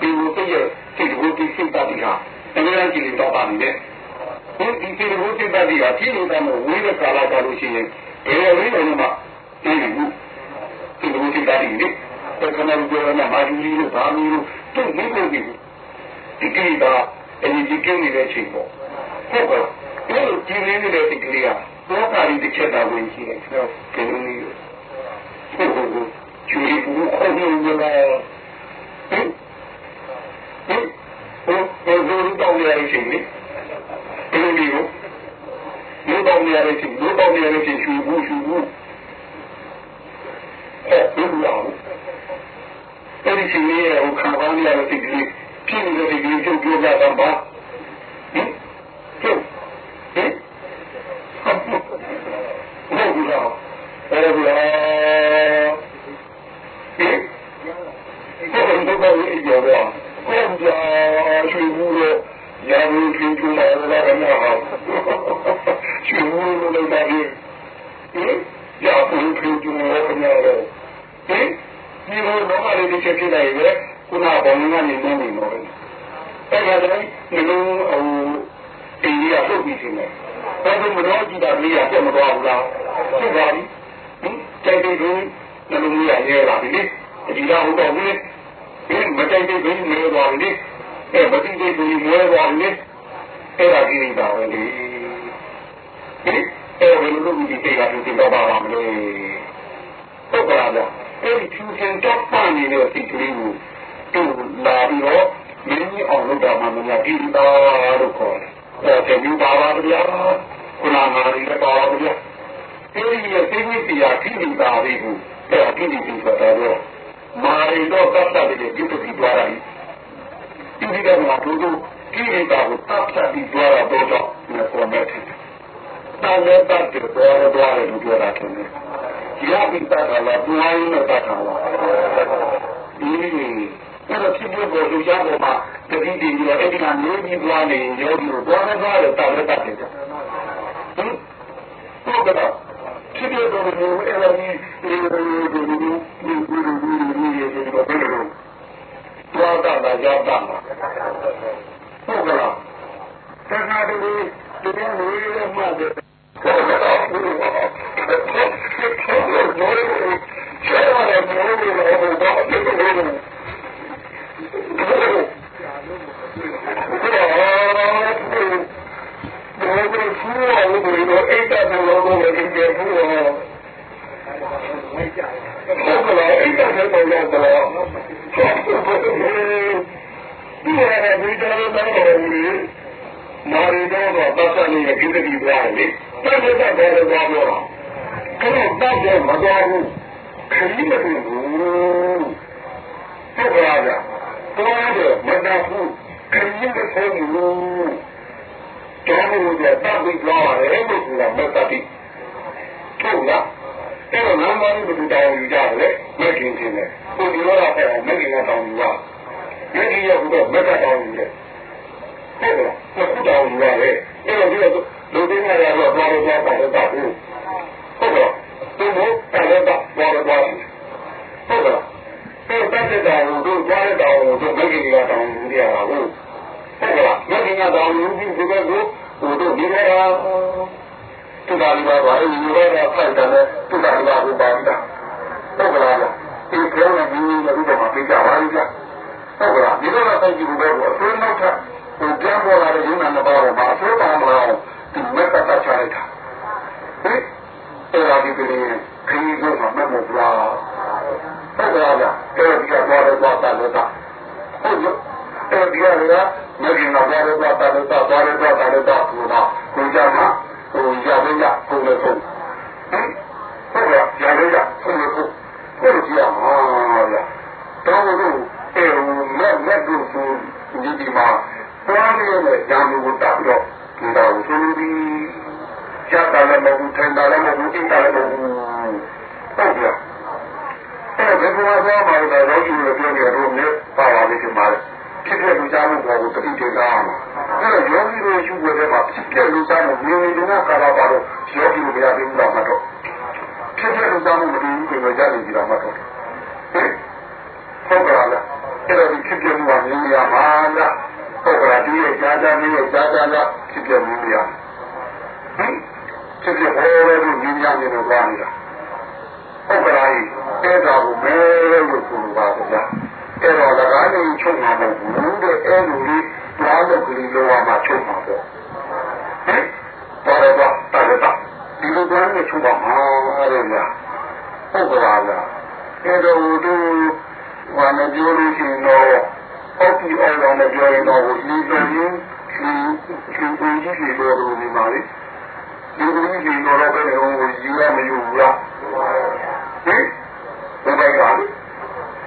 ဒီလိုသူ့ရဲ့စိတ်ဝိသိစိတ်ပါတီဟာ အများကြီးကြည့်တော့ပါနေတယ်ဒီဒီစိတ်ဝိသိပါတီဟာကြည့်နေတာမဝေးတဲ့ကာလပါလို့ရှိရင်ဘယ်လိုလဲလို့မှသိနေဘူးစိတ်ဝိသိပါတီလေတခဏပြောရမှာမာဂျူလီတို့ဘာမီတို့သူ့နေနေပြီဒီကိစ္စအဲဒီကိနေတဲ့ချိန်ပေါ့ဟုတ်ကဲ့အဲ့လိုကြည်နေတဲ့ဒီကလေးကသောတာရီတစ်ချက်သာဝင်ရှိတယ်ဆိုတော့ဒီလိုမျိုးဟုတ်ဟုတ်ဟုတ်ကျူရီဘူးခေါ်နေကြလားဟင်ဟင် ဘယ်လိုလုပ်တော့ရရှိနေဒီလိုမျိုးလို့တော့ရရှိလို့တော့ရရှိရှူဘူးရှူဘူးအဲ့ဒီလိုအဲ့ဒီချိန်လေးဟိုခံကောင်းရတဲ့ဒီကလေးဖြစ်နေတဲ့ဒီကလေးကိုပြောကြတော့ပါဟင်ဟုတ်ဟင်ဟုတ်ဘူးလားအဲ့ဒီလားဟင်ဘယ်လိုလုပ်ရကြလဲဟုတ်ကြရွှေဘူးတော့ ရာဘူးပြင်းပြလာလာတယ်မှာရွှေဘူးလို့လည်းပါပြီဟင်ရာဘူးပြင်းပြလာတယ်မှာဟင်ဒီလိုတော့လည်းဒီချက်ပြလိုက်ရယ်ခုနကဘုံကနေနေနေတော့အဲ့ဒါလည်းဒီလိုဟိုအေးရပုတ်ပြီးနေတယ်ဘာလို့မတော်ကြည့်တာလေးရပြတ်မသွားဘူးလားဖြစ်ပါပြီဟင်တိုက်တဲ့သူနှလုံးကြီးရရဲလာပြီလေဒီတော့ဟုတ်တော့ဘူးလေ မတိုက်တဲ့သူမရဲသွားဘူးလေအဲမတိတဲ့သူမရဲသွားဘူးလေအဲ့ဒါကြီးနေတာပဲလေဟင်အဲ့ဘယ်လိုလုပ်ပြီးဒီကတူတင်တော့ပါမလဲဟုတ်ကဲ့လားအဲ့ဒီဖြူစင်တော့ပန်းနေတဲ့စိတ်ကလေးကိုသူ့လာပြီးတော့မင်းကြီးအောင်လုပ်တာမှမလားဒီတော့လို့ခေါ်တယ်တော့တမျိုးပါပါဗျာခုနကရီပါပါဗျာအဲဒီရဲ့သိမိတရားခိတိတာလေးကိုအဲ့ခိတိတိဆိုတာတော့ မာရီတော့တတ်တာတွေပြုတ်ပြီးသွားတာဒီဒီကမှာတို့တို့ခိတိတာကိုတတ်တာပြီးသွားတာတော့တော့ကောမဲ့တယ်တာလည်းတတ်တယ်တော့တော့လည်းပြောတာတယ်ရပိတ္တကလာဘုရားရင်းနဲ့တတ်တာလားဒီအဲ့တော့ဖြစ်ဖို့ကိုလူရပေါ်မှာတတိတည်ပြီးတော့အဲ့ဒီကနေပြီးသွားနေရောဒီကိုသွားနေသွားတော့တာလည်းတတ်တယ်ဟင်ဟုတ်ကဲ့ ဖြစ်ဖို့ကိုလူအဲ့ဒါကြီးဒီလိုလိုဒီလိုလိုဒီလိုလိုဒီလိုလိုဒီလိုလိုသွားတာလာရောက်တာဟုတ်ကဲ့လားတခါတည်းဒီလိုလိုလေးမှတ်တယ်ဟုတ်ကဲ့ဟုတ်ကဲ့ ဟုတ်ကဲ့ဟုတ်ကဲ့ဟုတ်ကဲ့ဟုတ်ကဲ့မာရီတော့တော့ပတ်စံနေကိစ္စကြီးသွားတယ်လေတက်တက်တက်တော့သွားတော့ခဏတော့တော့မသွားဘူးခခရီးမတူဘူးဟုတ်ပါလားတော့တော့မတတ်ဘူးခရီးမဆုံးဘူး ကျောင်းလို့တော့တတ်ပြီးသွားရတယ်လို့ဆိုတာမတတ်ဘူးဟုတ်လားအဲ့တော့နာမည်ဘယ်လိုတောင်းယူကြလဲမကင်းခြင်းနဲ့ကိုဒီလိုတော့အဲ့မကင်းကတောင်းယူရမကင်းရဘူးတော့မကတောင်းယူတယ်ဟုတ်လားမကတောင်းယူရတယ်အဲ့တော့ဒီလိုလူတွေနဲ့ရတော့ဘာလို့တော့ပါတော့ဘူးဟုတ်လားသူတို့အဲ့တော့ဘာလို့တော့ဟုတ်လားအဲ့တတ်တဲ့တောင်းတို့ကြားတဲ့တောင်းတို့မကင်းကတောင်းယူရတာဟုတ် ဟုတ်လားမကင်းကတောင်းယူပြီးဒီလိုကိုတို့ဒီလိုသူတော်လေးပါပါလေဒီလိုတော့ဖိုက်တယ်သူတော်လေးပါဘုရားတာဟုတ်ကလားဒီကျောင်းနဲ့ဒီလိုလည်းဒီမှာပြကြပါလိမ့်မယ်ဟုတ်ကလားဒီလိုတော့တိုက်ကြည့်လို့ပဲအသွေးနောက်ထပ်ဟိုပြန်ပေါ်လာတဲ့ရင်းနာမတော်မှာအသွေးပါမလားဒီမက်ကတချလိုက်တာဟင်အဲ့ဒါဒီကလေးခရီးကိုမှမမဟုတ်လားဟုတ်ကလားအဲ့ဒီကတော့တော့တာလို့တာဟုတ်လို့ အဲ့ဒီကလည်းမကင်းတော့တော့တော့တာလို့တာတော့တော့တာလို့တာကိုတော့ကိုကြမှာဟိုရပေးရပုံလို့ဆုံးဟင်ဟုတ်ကဲ့ရပေးရပုံလို့ဆုံးဘယ်လိုကြည့်အောင်ဗျာတောင်းလို့အဲမဲ့မဲ့တို့ဆိုဒီဒီမှာသွားနေနဲ့ဂျာမကိုတောက်တော့ဒီတော့ဆိုပြီးကြတာလည်းမဟုတ်ထိုင်တာလည်းမဟုတ်အင်းတာလည်းမဟုတ်ဟုတ်ကဲ့အဲ့ဒါဘယ်လိုမှမဟုတ်တော့ရောကြီးလို့ပြောနေတော့မြတ်ပါပါလိမ့်မယ် ဖြစ်ဖြစ်လူစားမှုပေါ်ကိုတတိတင်သားအောင်အဲ့တော့ယောဂီတို့ရှုွယ်တဲ့မှာဖြစ်ဖြစ်လူစားမှုမြင်မြင်ကကာလပါတော့ယောဂီတို့မရသေးဘူးတော့မှတော့ဖြစ်ဖြစ်လူစားမှုမတည်ဘူးကိုကြားနေကြတာမှတော့ဟင်ဟုတ်ကဲ့လားအဲ့တော့ဒီဖြစ်ဖြစ်မှုကမြင်ရမှာလားဟုတ်ကဲ့ဒီရဲ့ကြားကြားမင်းရဲ့ကြားကြားလားဖြစ်ဖြစ်မှုရဟင်ဖြစ်ဖြစ်ဟောလို့မြင်ရနေတော့ပါနေတာဟုတ်ကဲ့အဲ့ဒါကိုမဲလို့ဆိုပါဗျာ အဲ့တော့၎င်းကိုချုပ်မှာမဟုတ်ဘူးတဲ့အဲ့လိုလေးတွားလို့ကလေးလောမှာချုပ်မှာပေါ့ဟင်ဘာလို့တော့တာတာဒီလိုတွားနေချုပ်ပါမှာတဲ့ဗျာဟုတ်ကဲ့လားအဲ့တော့သူဘာနဲ့ပြောလို့ရှိရင်တော့ဟုတ်ပြီအောင်တော့မပြောရင်တော့ဒီလိုမျိုးဒီဒီဒီကြီးတွေတော့ဒီမှာလေဒီလိုကြီးတွေတော့ဘယ်လိုယူရမယူဘူးလားဟင်ဘယ်လိုလဲ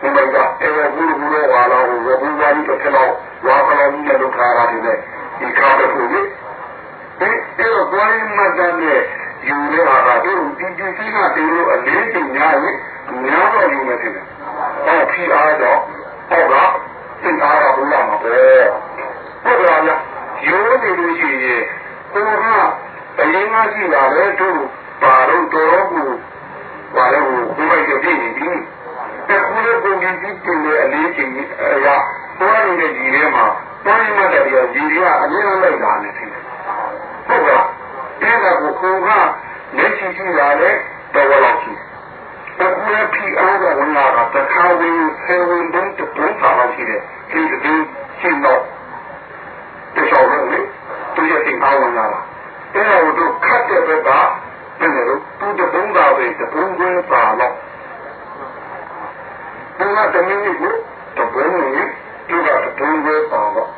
ဒီမှာကအဲဘူးဘူးတော့ဟာလာ ဘူးဘူးပါပြီးတော့ခလောက်ဝါကလောကြီးနဲ့လောက်ထားရတယ်ဒီကားတဲ့ဘူးလေဒီအဲ့တော့ဘယ်မှာတန်းနဲ့ယူရတာတို့ဒီဒီကြီးကတူလို့အလေးချိန်များရင်များတော့ယူမယ်ထင်တယ်ဟောဖြီးအားတော့ဟုတ်ကသင်အားတော့ဘုရားမှာပဲဟုတ်ကဲ့ဗျာယူနေလို့ရှိရင်ကိုကအရင်ကရှိတာလေတို့ပါတော့တော်ကိုပါတော့ဘုရားကြည့်နေပြီတခုလေးပုံကြီးကြီးတင်တဲ့အလေးချိန်ကြီးအရာ သွားနေတဲ့ကြီးထဲမှာသွားရတဲ့တရားကြီးတွေကအမြဲတမ်းလိုက်တာနဲ့သိတယ်ဟုတ်ကဲ့အဲ့ဒါကိုကိုကလက်ရှိရှိရတဲ့တော်တော်ရှိတခုလေးဖြီအားကဝင်လာတာတခါဝင်ဆယ်ဝင်တုံးတုံးထားရှိတယ်ဒီဒီရှင်းတော့တခြားလို့လေသူရဲ့သင်အားဝင်လာတာအဲ့ဒါကိုသူခတ်တဲ့ဘက်ကဘယ်လိုသူတပုံးသားပဲတပုံးကွင်းပါတော့သူကတမင်းကြီးကိုတပုံးကြီး သူကတပုံးပဲပါတော့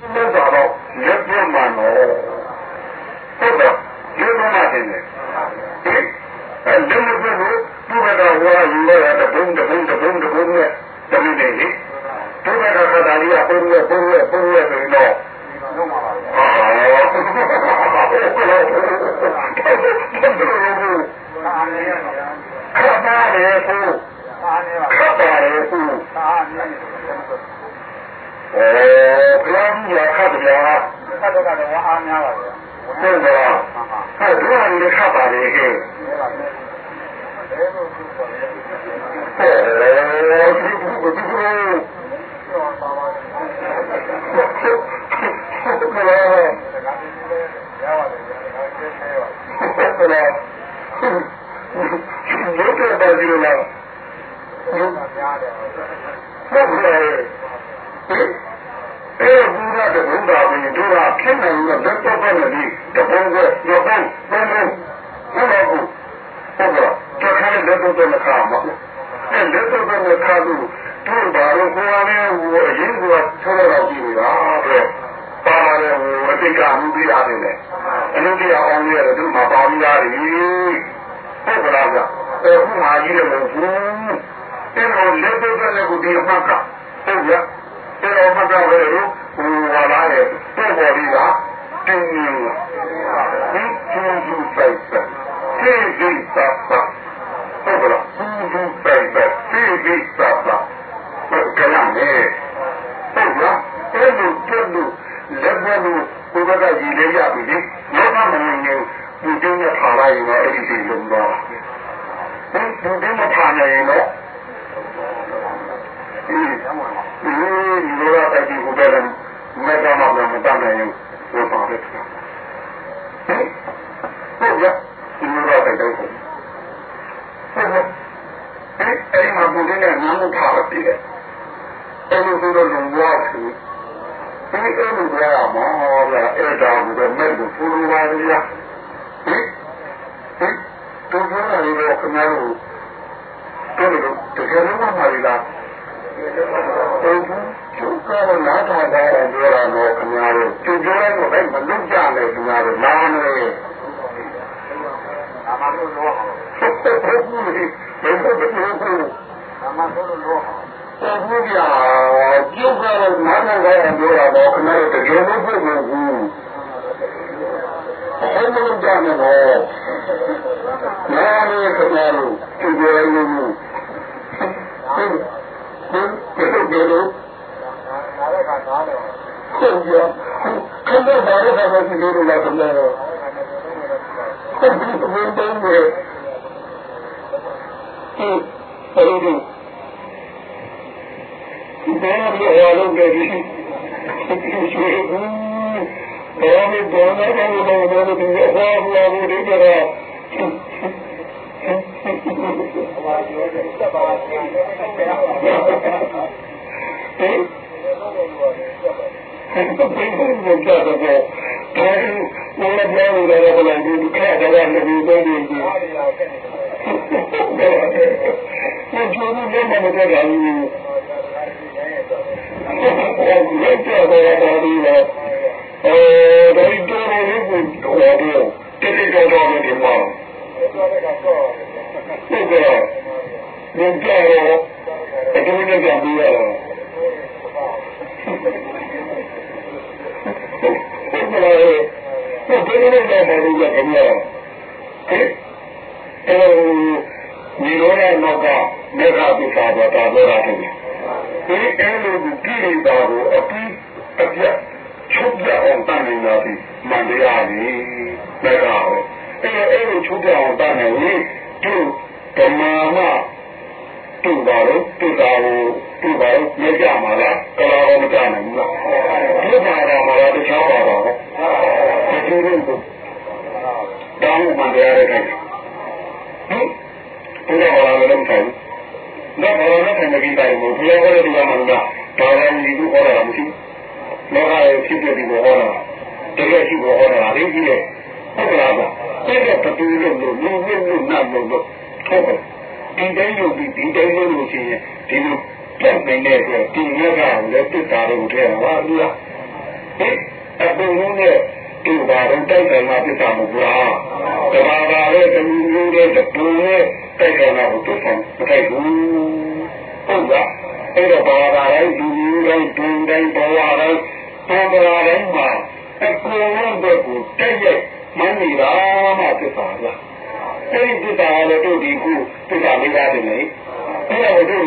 သူလည်းပါတော့လက်ပြမှန်တော့ဟုတ်တော့ဒီလိုမှတင်တယ်ဟင်အဲ့ဒီလိုမျိုးသူကတော့ဝါယူရတဲ့ဘုံတဘုံတဘုံတဘုံနဲ့တမင်းနေလေသူကတော့ခတာလေးကပုံရပုံရပုံရဆိုတော့လုံးပါပါအာခတ်ပါလေကိုခတ်ပါလေကို အဲဘုရားကြီးခတ်တယ်လားခတ်တော့လည်းဝါအားများပါဗျာဟုတ်ကဲ့အဲ့ဒီလိုလေးခတ်ပါလေဟဲ့အဲဒီဘုရားဟုတ်ကဲ့ဟုတ်ကဲ့ရုပ်တဲ့ပါစီလားဟုတ်ကဲ့ အဲဘူရတဲ့ဘုရားဘယ်သူကဖြစ်နေလို့လက်တော့ပဲလေတပုံကရောပုံပုံပုံဟုတ်ပါဘူးဟုတ်ကဲ့တခါလက်တော့တော့မခါမှာအဲလက်တော့တော့ခါလို့တို့ဘာလို့ကိုယ်လည်းဟိုအရင်ကဆောတော့ကြည့်နေတာတဲ့ပါပါတယ်ဟိုအတိတ်ကမှုပြရတယ်လေအလုပ်တရားအောင်ရတယ်သူမှပေါင်းရတယ်ဟုတ်ကလားဗျအခုမှာကြီးတယ်မဟုတ်ဘူးအဲ့တော့လက်တော့လည်းကိုဒီအမှတ်ကဟုတ်ရ အဲ့တော့မှတ်ကြပဲလို့ဟိုဟာလာရဲ့တော့ပေါ်ပြီးတာတင်းနေဟင်ကျူးကျူးပိုက်ပိုက်သိသိပါပါဟုတ်ကဲ့ကျူးကျူးပိုက်ပိုက်သိသိပါပါဟုတ်ကဲ့လားဟုတ်လားအဲ့လိုတက်လို့လက်ဘလို့ဘုရားကကြီးလေးရပြီလေလောကမနေဘူးဒီတင်းနဲ့ထားလိုက်ရင်အဲ့ဒီစိတ်လုံးတော့ဟင်ဒီတင်းနဲ့ထားနေရင်တော့ဒီဒီလိုရတဲ့ဒီဘုရားကမကမှမတတ် နိုင်ဘူးဘုရားပဲဟင်ဟုတ်ရဒီလိုရတဲ့တော့ဟုတ်အဲ့အဲ့မှာဘုရားနဲ့နားမထားပါပြီအဲ့လိုဆိုတော့လုံးဝသူဒီအဲ့လိုကြရမှာဗျာအဲ့ဒါကမဲ့ကိုဖူလို့ပါဗျာဟင်ဟင်တို့ပြောတာလေးတော့ခဏလို့တို့တို့တကယ်လို့မှမလားဟုတ်ဘူး ကျုပ်ကလည်းနားထောင်တာပြောတာတော့ခင်ဗျားတို့ကျုပ်ပြောလိုက်တော့အဲ့မလွတ်ကြနဲ့ခင်ဗျားတို့နားမလဲအမှန်လို့လို့ဟုတ်ဟုတ်ဘူးလေဘယ်လိုပြောလို့အမှန်လို့လို့ဟုတ်ဘူးကြာကျုပ်ကတော့နားထောင်တာပြောတာတော့ခင်ဗျားတို့တကယ်လို့ပြောဘူးဘယ်လိုကြမ်းတော့နားလေခင်ဗျားတို့ကျုပ်ပြောလိုက်လို့ဟုတ်ဟုတ်တယ်လို့နားရကနားတယ် ဟုတ်ကြခင်ဗျားဘာလို့ဘာလို့ဒီလိုလာတယ်လဲဟုတ်ပြီဘယ်တော့လဲဟဲ့ဘယ်လိုဒီဘယ်လိုရအောင်လဲဒီရှိဘူးဘာမှမတော်နိုင်ဘူးလို့ပြောလို့ဒီဟောဟောလို့ဒီကရဘာပြောလဲစပါး အဲ့ဒါဘယ်လိုလုပ်ကြတော့ဘာလို့လဲပြောလို့လည်းဘယ်လိုဒီခါကြရလဲဒီလိုဒီဒီဘာပြောလို့လဲမမတော်တာဘူးလက်ကြတော့တော်ပြီလားအဲဒါကြိုးလေးကိုဟောတယ်တိတိ ကျကျနဲ့ဒီမှာဟုတ်ကဲ့ဒီကြောက်အတူတူကြပြီးရတော့ဟုတ်ကဲ့ဟုတ်တယ်လည်းတော့မလို့ရခင်ဗျာဟဲ့အဲဒီလိုတော့မေဃပိသာတော့တာတော့ရတယ်ဒီအဲလိုကြည့်နေတာကိုအပြီးအပြတ်ချုပ်ပြအောင်တန်နေတာဒီမန္တရားကြီးမေဃပဲအဲအဲလိုချုပ်ပြအောင်တန်နေရင်သူဓမ္မမတူပါတော့တူတာကို တူပါတော့မြဲကြမှာလားကလာတော့မကြနိုင်ဘူးလားဒီပါတော့မှာတခြားပါတော့ဒီလိုကိုတောင်းမှတရားရတဲ့ဟင်ဘုရားဘာလို့လဲမဆိုင်တော့ဘာလို့လဲမကြည့်တိုင်းဘူးဘုရားကလည်းဒီမှာကဘာလို့ဒီလိုဟောတာမရှိလောကရဲ့ဖြစ်ဖြစ်ဒီလိုဟောတာတကယ်ရှိဖို့ဟောတာလေးကြီးရဲ့ဟုတ်ကလားဗျအဲ့ဒါတူလို့လို့လူမျိုးလို့နာလို့လို့ဟုတ်ကဲ့ဒီတိုင်းရုပ်ပြီးဒီတိုင်းရုပ်လို့ရှိရင်ဒီလို ပြတ်နေတဲ့အတွက်ဒီရက်ကလည်းတစ်တာတော့ထဲပါဘူးလားဟဲ့အပူလုံးနဲ့ဒီဘာတော့တိုက်တယ်မှာပြတ်တာမဟုတ်လားတဘာသာလည်းတူမျိုးတဲ့တူနဲ့တိုက်တယ်မှာပြတ်တာမတိုက်ဘူးဟုတ်လားအဲ့တော့ဘာသာတိုင်းဒီမျိုးတိုင်းဒုံတိုင်းဘဝတိုင်းသံဃာတိုင်းမှာအကုန်လုံးဘက်ကိုတိုက်ရိုက်မနေတာမှပြတ်တာလားအဲ့ဒီပြစ်တာလည်းတို့ဒီခုပြစ်တာလေးရတယ်လေအဲ့ဒါကိုတို့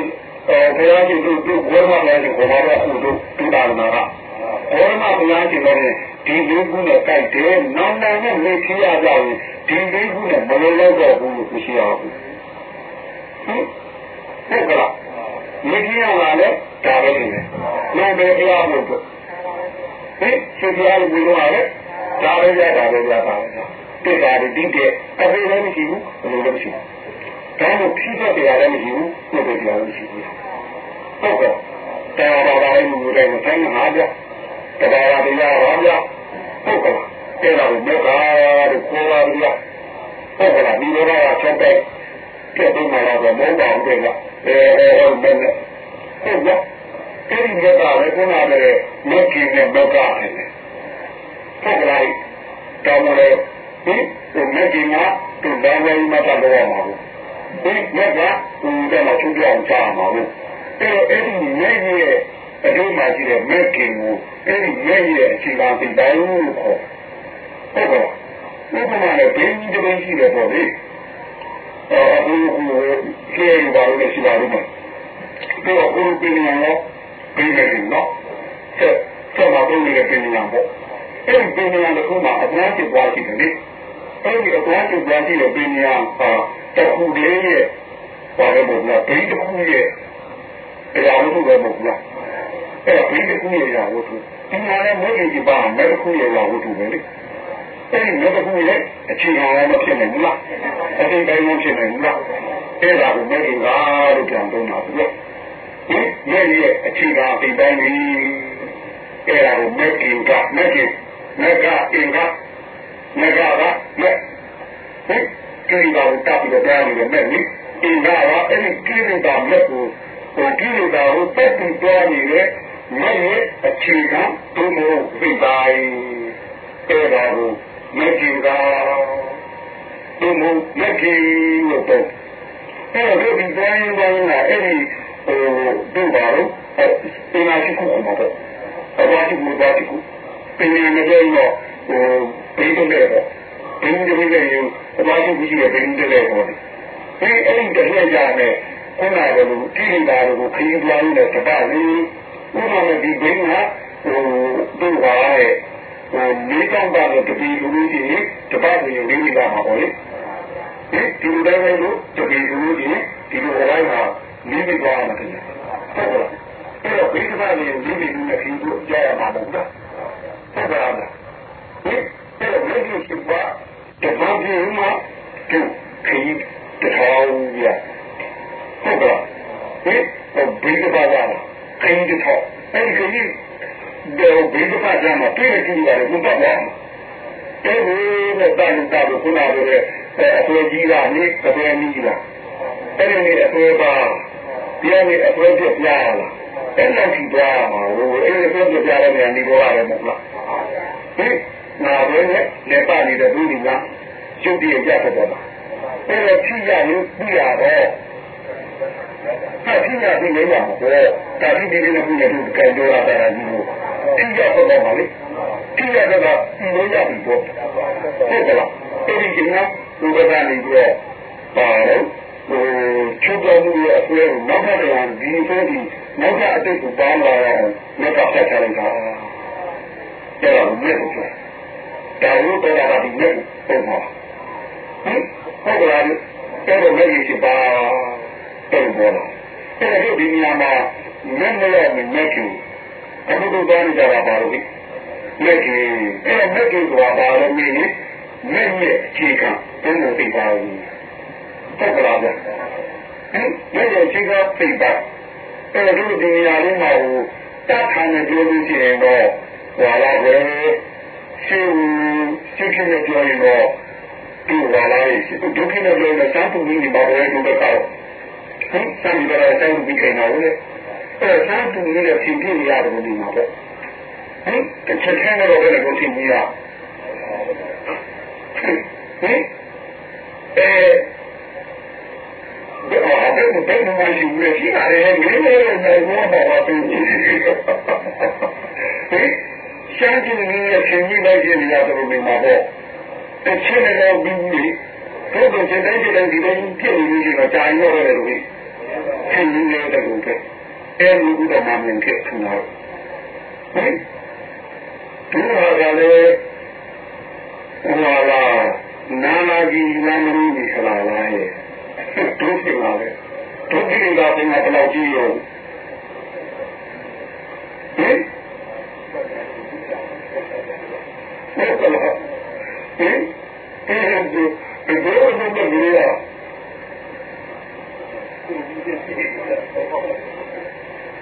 အဲဘုရားရှင်တို့တို့ဘုရားမလည်းကိုဘာတော့အခုတို့ပြတာမှာကဘုရားမဘုရားရှင်လည်းဒီလေးခုနဲ့ကြိုက်တယ်နောင်နောင်နဲ့နေခရကြရင်ဒီလေးခုနဲ့မလိုတော့တော့ဘူးလို့မရှိအောင်ဘူးဟုတ်ကဲ့နေခရလာလဲဒါပဲနေတယ်နောင်ပဲဘုရားလို့ဟဲ့ရှင်ဘုရားလို့ပြောရတယ်ဒါပဲရတာပဲရတာပဲတွေ့တာဒီတဲ့အဖေလည်းမရှိဘူးဘယ်လိုလဲမရှိဘူး ဒါလို့ဖြည့်တဲ့တရားလည်းမရှိဘူးပြည့်တဲ့တရားလည်းမရှိဘူးဟုတ်ကဲ့တရားတော်တိုင်းလူတိုင်းကိုတိုင်းမှာကြတရားတရားဟောကြဟုတ်ကဲ့အဲ့ဒါကိုမေတ္တာတို့ကိုယ်ပါဗျာဟုတ်ကဲ့ဒီလိုတော့ချက်တဲ့ပြည့်တဲ့မှာတော့မဟုတ်ပါဘူးကွအဲအဲဘယ်နဲ့ဟုတ်ကဲ့အဲ့ဒီမေတ္တာလည်းခုနကလည်းမေတ္တာနဲ့မေတ္တာတယ်ဟုတ်ကဲ့တောင်းတယ်ဟင်ဒီမက်ကင်ကသူဘာဝိမတ်တော့ရမှာဘူး ဒီမြတ်ကဟိုတော့ချုပ်ပြောင်းချမှာလို့အဲ့တော့အဲ့ဒီမြတ်ရဲ့အကျိုးမှာရှိတဲ့မြတ်ကင်ကိုအဲ့ဒီမြတ်ရဲ့အခြေခံသိတိုင်းလို့ခေါ်ဟုတ်ကဲ့ဥပမာနဲ့ဘင်းကြီးတစ်ဘင်းရှိတယ်ပေါ့လေအခုဟိုကျေးပါလို့ရှိပါလို့မယ်ဒီတော့ဘုရားပြင်နေတော့ပြင်နေတယ်နော်ဆက်ဆက်ပါဘုရားပြင်နေတော့အဲ့ဒီပြင်နေတဲ့ခုမှအများကြီးပွားရှိတယ်လေအဲ့ဒီအများကြီးပွားရှိတဲ့ပြင်နေဟာ တခုလေးရဲ့ဘာလို့မလဲဘိတခုရဲ့အရာဝတ္ထုပဲမဟုတ်လားအဲ့ဘိတခုရဲ့အရာဝတ္ထုဒီမှာလည်းမိုးကြီးပါမဲ့တခုရဲ့အရာဝတ္ထုပဲလေအဲ့ဒီမဲ့တခုရဲ့အခြေခံလည်းမဖြစ်နိုင်ဘူးလားအတိတ်တိုင်းမဖြစ်နိုင်ဘူးလားအဲ့ဒါကိုမဲ့ရင်ကားလို့ပြန်သုံးတာဘူးဟင်မဲ့ရဲ့အခြေခံအတိတ်တိုင်းကြီးအဲ့ဒါကိုမဲ့ရင်ကမဲ့ရင်မဲ့ကအင်ကမဲ့ကကမဲ့ဟင် ကိရိတာကိုတပ်ပြီးတော့ကြားနေတယ်မဲ့နိအင်ကကအဲ့ဒီကိရိတာမဲ့ကိုဟိုကိရိတာကိုတက်ပြီးကြားနေတဲ့မဲ့ရဲ့အခြေခံသူ့မို့ပြတိုင်းအဲ့ဒါကိုမဲ့ကင်ကသူ့မို့မဲ့ကင်လို့တော့အဲ့တော့ဒီတိုင်းတိုင်းကအဲ့ဒီဟိုတို့ပါတော့အင်အားရှိခုမှာတော့အဘာရှိဘူးဘာရှိဘူးပင်နေနေတော့ဟိုဘယ်လိုလဲတော့ဘယ်လိုလဲရ င်အဘာရှိဘူးရှိတယ်ဘယ်လိုလဲပေါ့ဒီအဲ့ဒီတည်းရမယ်ခုနကလိုကိရိတာကိုခရင်ပြားနေတဲ့တပတ်လေးဥပမာဒီဘင်းကဟိုတို့ပါရဲ့ဟိုလေးတောင်းတာတပီလူလူကြီးတပတ်ကိုလေးမိတာမှာပေါ့လေဒီလိုလည်းလို့တပီလူလူကြီးဒီလိုဝိုင်းမှာလေးမိသွားမှာတယ်ဟုတ်ကဲ့အဲ့တော့ဘိက္ခမလေးလေးမိလူနဲ့ခရင်ကိုကြားရမှာမဟုတ်လားဟုတ်ပါလားဟင်အဲ့တော့လေးရှိပါ တပတ်ကြီးမှာသူခရင်တထောင်ရဟုတ်ကဲ့ဟင်ဘိက္ခမလာခရင်တထောင်အဲ့ဒီခရင်တော့ဘိက္ခမကြမှာတွေ့ရကြည့်ရတယ်ဘုရားလားအဲ့ဒီနဲ့တာလို့တာလို့ခုနကလည်းအဆွေကြီးလားနိအဆွေကြီးလားအဲ့ဒီအဆွေပါဒီနေ့အဆွေပြပြလားအဲ့လောက်ကြည့်ကြမှာဟိုအဲ့ဒီအဆွေပြပြတဲ့နေရာနေတော့ရတယ်မဟုတ်လားဟင် နာဘယ်နဲ့လက်ပါနေတဲ့ဘူးဒီကကျုပ်တည်းကြက်တော့ပါအဲ့တော့ကြည့်ရလို့ပြီးရတော့ဆက်ကြည့်ရပြီးနေမှာပေါ့ဒါကြည့်ပြီးနေပြီးနေပြီးကြိုင်တော့တာကြီးကိုကြည့်ရတော့ပါလေကြည့်ရတော့ဒီလိုရပြီပေါ့ဟုတ်ကလားအဲ့ဒီကနေ့ဒီဘက်ကနေပြီးတော့ပါတော့ဟိုချုပ်တော်မူရဲ့အဆွဲကိုနောက်ထပ်ပြန်ဒီဆိုဒီနောက်ထပ်အတိတ်ကိုပေါင်းလာအောင်နောက်ကဆက်ချလိုက်တာအဲ့တော့မြတ်ကို ဒါလို့တော့တာဒီမြတ်ကိုပုံပါဟင်ဟုတ်ကလားအဲ့တော့မြတ်ကြီးပါတော့ဘောလားအဲ့တော့ဒီနေရာမှာမြတ်နဲ့မြတ်ကိုအခုတို့တောင်းကြတာပါလို့မြတ်ကြီးအဲ့မြတ်ကြီးကပါလို့မင်းမြတ်ရဲ့အခြေခံဘယ်လိုသိပါ့ဘူးဟုတ်ကလားဗျဟင်မြတ်ရဲ့အခြေခံသိပါအဲ့တော့ဒီနေရာလေးမှာဟိုတတ်ခံနေပြောလို့ရှိရင်တော့ဟောလာပဲ ရှင်ရှင်ရှင်နဲ့ပြောရင်တော့ဒီဝါလာရေးဒုက္ခနဲ့ပြောရင်စမ်းပူပြီးဒီပါဘဲဒုက္ခတော့ဟင်စမ်းပြီးတော့စမ်းပြီးခိုင်းတော့လေအဲစမ်းပူနေတဲ့ဖြစ်ဖြစ်ရတယ်ဒီမှာပေါ့ဟင်တစ်ချက်ချင်းတော့ဘယ်လိုကိုသိမရဟင်အဲဒီအဟာဘယ်လိုဘယ်လိုမှရှိနေရှိရတယ်ငယ်ငယ်နဲ့ဘောပါပါသူဟင် ရှမ်းပြည်နယ်ရဲ့ရှင်ကြီးလိုက်ခြင်းရတော့နေမှာပေါ့တစ်ချက်နဲ့ပြီးပြီးတို့တို့ချိန်တိုင်းချိန်တိုင်းဒီလိုဖြစ်နေလို့ရှိတော့ကြာရင်တော့လည်းလို့ရှင်ကြီးနေတဲ့ကုန်းကအဲလိုဥဒ္ဓမမင်းကထူလာဟင်ဒီဟာကလည်းဟောလာနာနာကြီးနာမလို့ဒီခလာလာရဲ့တို့ဖြစ်လာတယ်တို့ကြည့်တာကဘယ်လောက်ကြီးရောဟ င်ဟုတ်ကဲ့ဟင်အဲဒီဒီလိုမျိုးမလို့ရ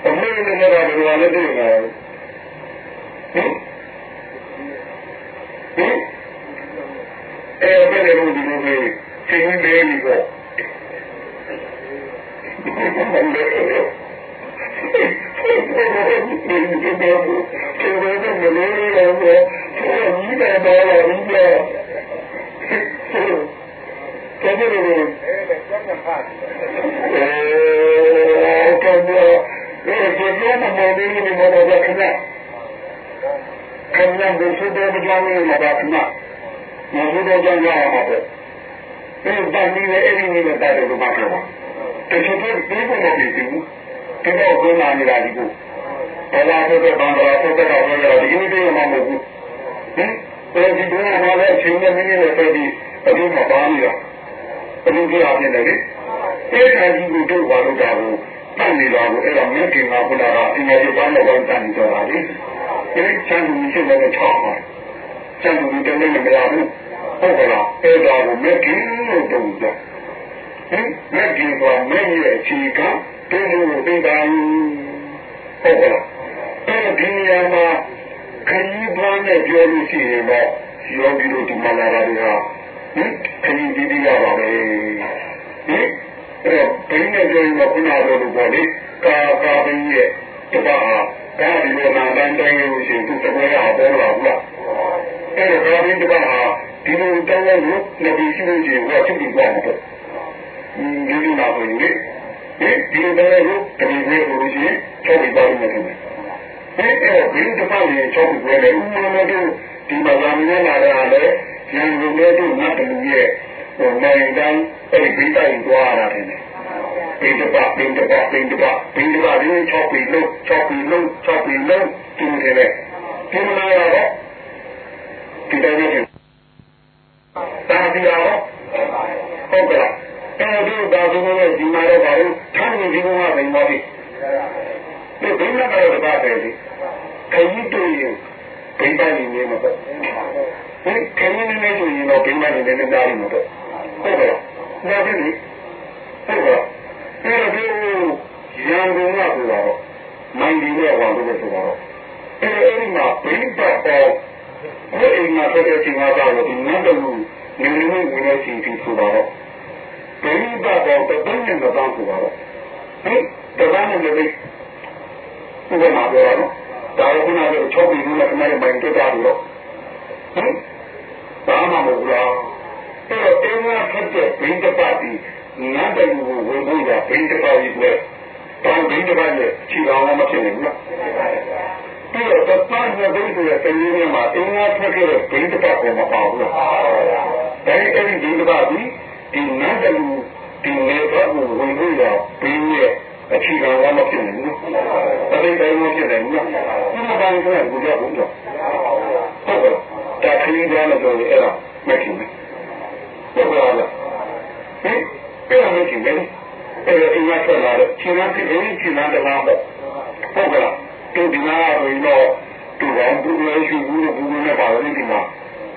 အမေနဲ့လည်းဘာလို့လဲတဲ့ဟင်ဟင်အဲဘယ်လိုဒီလိုမျိုးချိန်နေပြီကောဟအဲဒီကျမမနေနေမတော့ခဏခဏဘုရားတော်ကြောင့်လ ဒီတန်ကြီးလည်းအဲ့ဒီနည်းနဲ့တာတယ်လို့မှပြောပါတချို့တွေဒီလိုမဖြစ်ဘူး ဒီတော့ဘုရားနေတာဒီကိုဘာသာဆိုတဲ့ဘာသာဆိုတဲ့ကောင်တွေကဒီနေ့တည်းမှမဟုတ်ဘူးဟင်အဲဒီဒုက္ခမှာလည်းအချိန်နဲ့နည်းနည်းနဲ့ဆက်ပြီးအခုမှပါနေတာအခုကြည့်အောင်နေတယ်အဲ့ဒါကြီးကိုတို့ဘာလို့တာကိုတန်နေတာကိုအဲ့တော့မြတ်ခင်ကဘုရားကအင်္ဂါကြီးဘာလို့တန်နေကြတာလဲဒီချမ်းသူရှိတဲ့ချောင်းပါချမ်းသူတွေလည်းမရဘူးဟုတ်ကလားအဲ့ဒါကိုမြတ်ခင်လို့တုံးကြဟင်မြတ်ခင်ကမြတ်ရဲ့အခြေခံ တုံးလို့သိတာဟုတ်ကလားအဲ့ဒီနေရာမှာခရီးပွားနဲ့ပြောလို့ရှိရင်တော့ယောဂီတို့ဒီမှာလာတာတွေဟာဟင်ခရီးပြီးပြီးရပါပဲဟင်အဲ့တော့ဘင်းနဲ့ပြောရင်တော့ခုနကလိုပေါ့လေကာကာဘင်းရဲ့တပါဟာဒါဒီလိုမှန်တိုင်းတိုင်းလို့ရှိရင်သူတကယ်ရပေါ်လာဘူးလားအဲ့တော့ကာဘင်းတပါဟာဒီလိုတောင်းလို့နေပြီးရှိလို့ရှိရင်ဟောချုပ်ပြီးသွားမှာပေါ့ဒီလိုမှဆိုရင်လေ ဒီလိုတောင်းလို့တကယ်ပဲလို့ရှိရင်ချုပ်ပြီးသွားမှာတယ်အဲ့တော့ဘင်းတပါရဲ့ချုပ်ပြီးသွားတယ်ဥမာမတို့ဒီမှာလာနေလာတာလည်းဉာဏ်ကိုလည်းတို့ငတ်တူရဲ့ဟိုနိုင်တိုင်းအဲ့ဒီဘိတိုင်သွားတာတယ်ဘိတပဘိတပဘိတပဘိတပရင်းချောက်ပြီးလုံးချောက်ပြီးလုံးချောက်ပြီးလုံးတူတယ်လေဒီမလာတော့ဒီတိုင်းနေတာဒီရောဟုတ်ကဲ့ အဲ့ဒီဒါဆိုရင်ဒီမှာတော့ဘာလို့ထမ်းနေဒီကောင်ကဘယ်မှာဒီဒီဘိန်းကတော့တပါးပဲဒီခကြီးတွေ့ရင်ဘိန်းတိုင်းနေမှာပေါ့ဟင်ခကြီးနေနေဆိုရင်တော့ဘိန်းတိုင်းနေနေသားနေမှာပေါ့ဟုတ်ကဲ့နားပြီဟုတ်ကဲ့အဲ့ဒီရန်ကုန်ကဆိုတော့မိုင်းဒီရဲ့ဝါလို့ဆိုတော့အဲ့ဒီမှာဘိန်းပတ်တော့ဘယ်အိမ်မှာဆက်တဲ့ချိန်မှာတော့ဒီနတ်တော်နေနေဝင်နေစီတီဆိုတော့ ဘိန်းပတ်တော့တပတ်နဲ့တော့ဆိုတော့ဟင်တပတ်နဲ့လည်းဥပမာပြောရတော့ဒါကခုနကချုပ်ပြီးလို့ခဏလေးမိုင်းတက်တာလို့ဟင်ဘာမှမဟုတ်လားအဲ့တော့အင်းကဖတ်တဲ့ဘိန်းတပတ်ဒီနတ်တော်ကိုဝင်ဖို့ရဘိန်းတပတ်ကြီးလေတောင်းဘိန်းတပတ်ရဲ့ခြေတော်မဖြစ်နိုင်ဘူးလားပြီးတော့တပတ်နဲ့ဘိန်းရဲ့တည်းရင်းမှာအင်းကဖတ်တဲ့ဘိန်းတပတ်ကိုမပါဘူးလားအဲဒီအဲ့ဒီဘိန်းတပတ်ဒီ ဒီနတ်တော်ဒီနေတော့ဝင်ဖို့ရဘိန်းရဲ့အခြေခံကမဖြစ်နိုင်ဘူး။အတိတ်တိုင်းမဖြစ်နိုင်ဘူး။ဒီမှာဘာလို့လဲကိုကြောက်ဘူးကြောက်။ဟုတ်ကဲ့။ဒါခရီးသွားလို့ဆိုရင်အဲ့ဒါမဖြစ်ဘူး။ဟုတ်ကဲ့လား။ဟင်အဲ့ဒါမဖြစ်ဘူး။အဲ့ဒါအင်းရထွက်လာတော့ခြေလမ်းဖြစ်ရင်ခြေလမ်းတလားပေါ့။ဟုတ်ကဲ့လား။ဒီဒီနာဝင်တော့သူကဘူးလေရှိဘူးလို့ဘူးနဲ့ပါလို့ဒီမှာ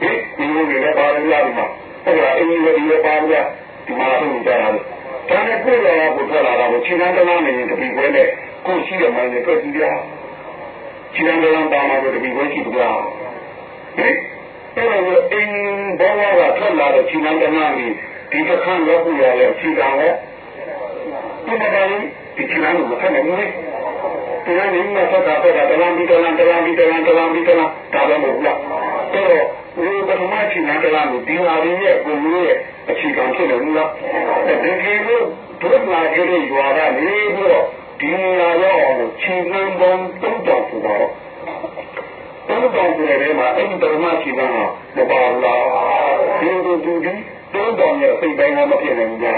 ဟင်ဒီလိုလည်းပါလို့ရဒီမှာ ဟုတ်ကဲ့အင်းရဒီရပါလို့ဒီမှာတော့ကြားရတယ်ဒါနဲ့ကိုယ်ရောကိုထွက်လာတာကိုခြေလမ်းတလားနေရင်တပီခွဲနဲ့ကိုရှိတဲ့မိုင်းနဲ့တွေ့ကြည့်ရခြေလမ်းတလားပါမှာတော့တပီခွဲရှိကြဟင်အဲ့တော့အင်းဘောဝကထွက်လာတဲ့ခြေလမ်းတလားနေဒီတစ်ခါရောက်ပြရရဲ့ခြေလမ်းရောဒီမှာတိုင်းဒီခြေလမ်းကိုမဆက်နိုင်ဘူးဒီကနေမှဆက်တာဆက်တာတလားပြီးတလားတလားပြီးတလားတလားပြီးတလားဒါပဲမဟုတ်လားအဲ့တော့ဒီပထမခြေ လမ်းတလားကိုဒီဟာရင်းရဲ့ကိုယ်ရဲ့အခြေခံဖြစ်တယ်လားဒီကိလို့ဘုရားကြီးရဲ့ရွာကနေပြီးတော့ဒီနေရာရောက်အောင်ခြေလမ်းပေါင်းတုံးတောင်ဆိုတော့တုံးတောင်ဆိုတဲ့မှာအဲ့ဒီပထမခြေလမ်းဟာမပါလားဒီလိုသူဒီတုံးတောင်ရဲ့စိတ်ပိုင်းကမဖြစ်နိုင်ဘူးကြာ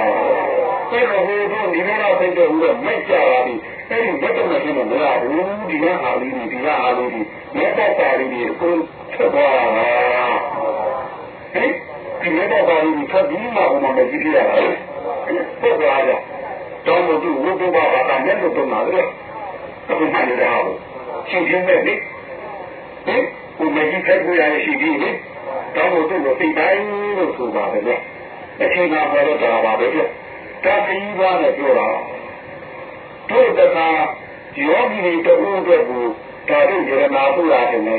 အဲ့တော့ဟိုတော့ဒီလိုစိတ်တော့ဦးတော့မိုက်ကြပါပြီအဲ့ဒီဘက်တော့မရှိမလားဘူးဒီကအားလေးဒီကအားလေးဒီမြတ်တာလေးဒီကိုထွက်သွားတာဟဲ့ ဒီမဲ့တော်ကြီးဖတ်ပြီးမှဘုမမကြည့်ပြရတာဟုတ်ပါလားတောင်းလို့ဝိသုဘဘာသာနဲ့လို့တော့မှာလေအခုမှလည်းဟာရှင်းရှင်းနဲ့လေဟင်ဘုမကြီးခိုက်ကိုရရှိပြီးလေတောင်းလို့သူ့ကိုသိတိုင်းလို့ဆိုပါပဲလေအချိန်ကပေါ်တော့တာပါပဲလေဒါခရီးသွားနဲ့ပြောတာတို့တခါယောဂီတွေတူအတွက်ကိုဒါတို့ရနာပူရတယ်လေ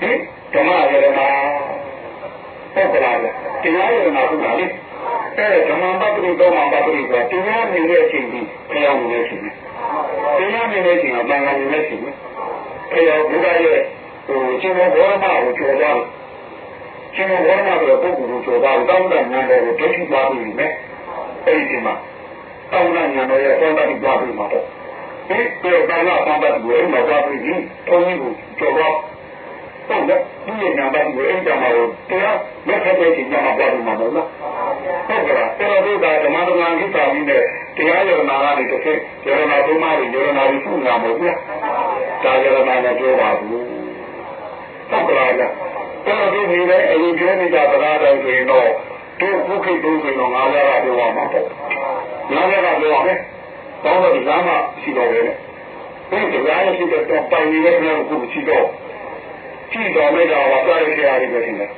ဟင်ဓမ္မရနာ ဟုတ်ကလားတရားရနာဟုတ်ပါလေအဲဓမ္မပတ္တိတော့မှာပတ္တိကတရားနေတဲ့အချိန်ကြီးဘုရားနေတဲ့အချိန်တရားနေတဲ့အချိန်ကဘာသာနေတဲ့အချိန်အဲဘုရားရဲ့ဟိုရှင်ဘောရမကိုကြော်သွားရှင်ဘောရမဆိုတဲ့ပုဂ္ဂိုလ်ကိုကြော်သွားတောင်းတဉာဏ်တော်ကိုဒိဋ္ဌိသွားပြီးမယ်အဲ့ဒီမှာတောင်းနာညာတော်ရဲ့သောတာတိသွားပြီးမှာပေါ့ဒီတော့တောင်းနာသောတာတိကိုအဲ့မှာသွားပြီးဒီထုံးကြီးကိုကျော်တော့ ဟုတ်တယ်ဒီရဲ့ညာပါကိုအဲ့ကြမှာတော့တရားလက်ထက်တဲ့ချိန်မှာသွားပြီးမှာမဟုတ်လားဟုတ်ကဲ့အဲ့တော့ဒါဓမ္မတော်ငါကိစ္စပြီးနဲ့တရားရနာကနေတစ်ချက်ရနာသုံးပါးရနာပြီးဖူးနာမဟုတ်ဘူးဒါရနာနဲ့ပြောပါဘူးဟုတ်ကဲ့လားအဲ့တော့ဒီနေ့အရင်ပြောနေကြတရားတော်ဆိုရင်တော့တို့ခုခေတ်တို့ဆိုရင်ငါးပါးပြောရမှာပေါ့ငါးပါးပြောရမယ်တောင်းတော့လမ်းမရှိတော့ဘူးလေဒီတရားရရှိတဲ့ပိုင်နေတဲ့ဘုရားကိုရှိတော့ ကြည့်တော်မဲ့တာကကြားရတဲ့အားတွေပဲရှိတယ်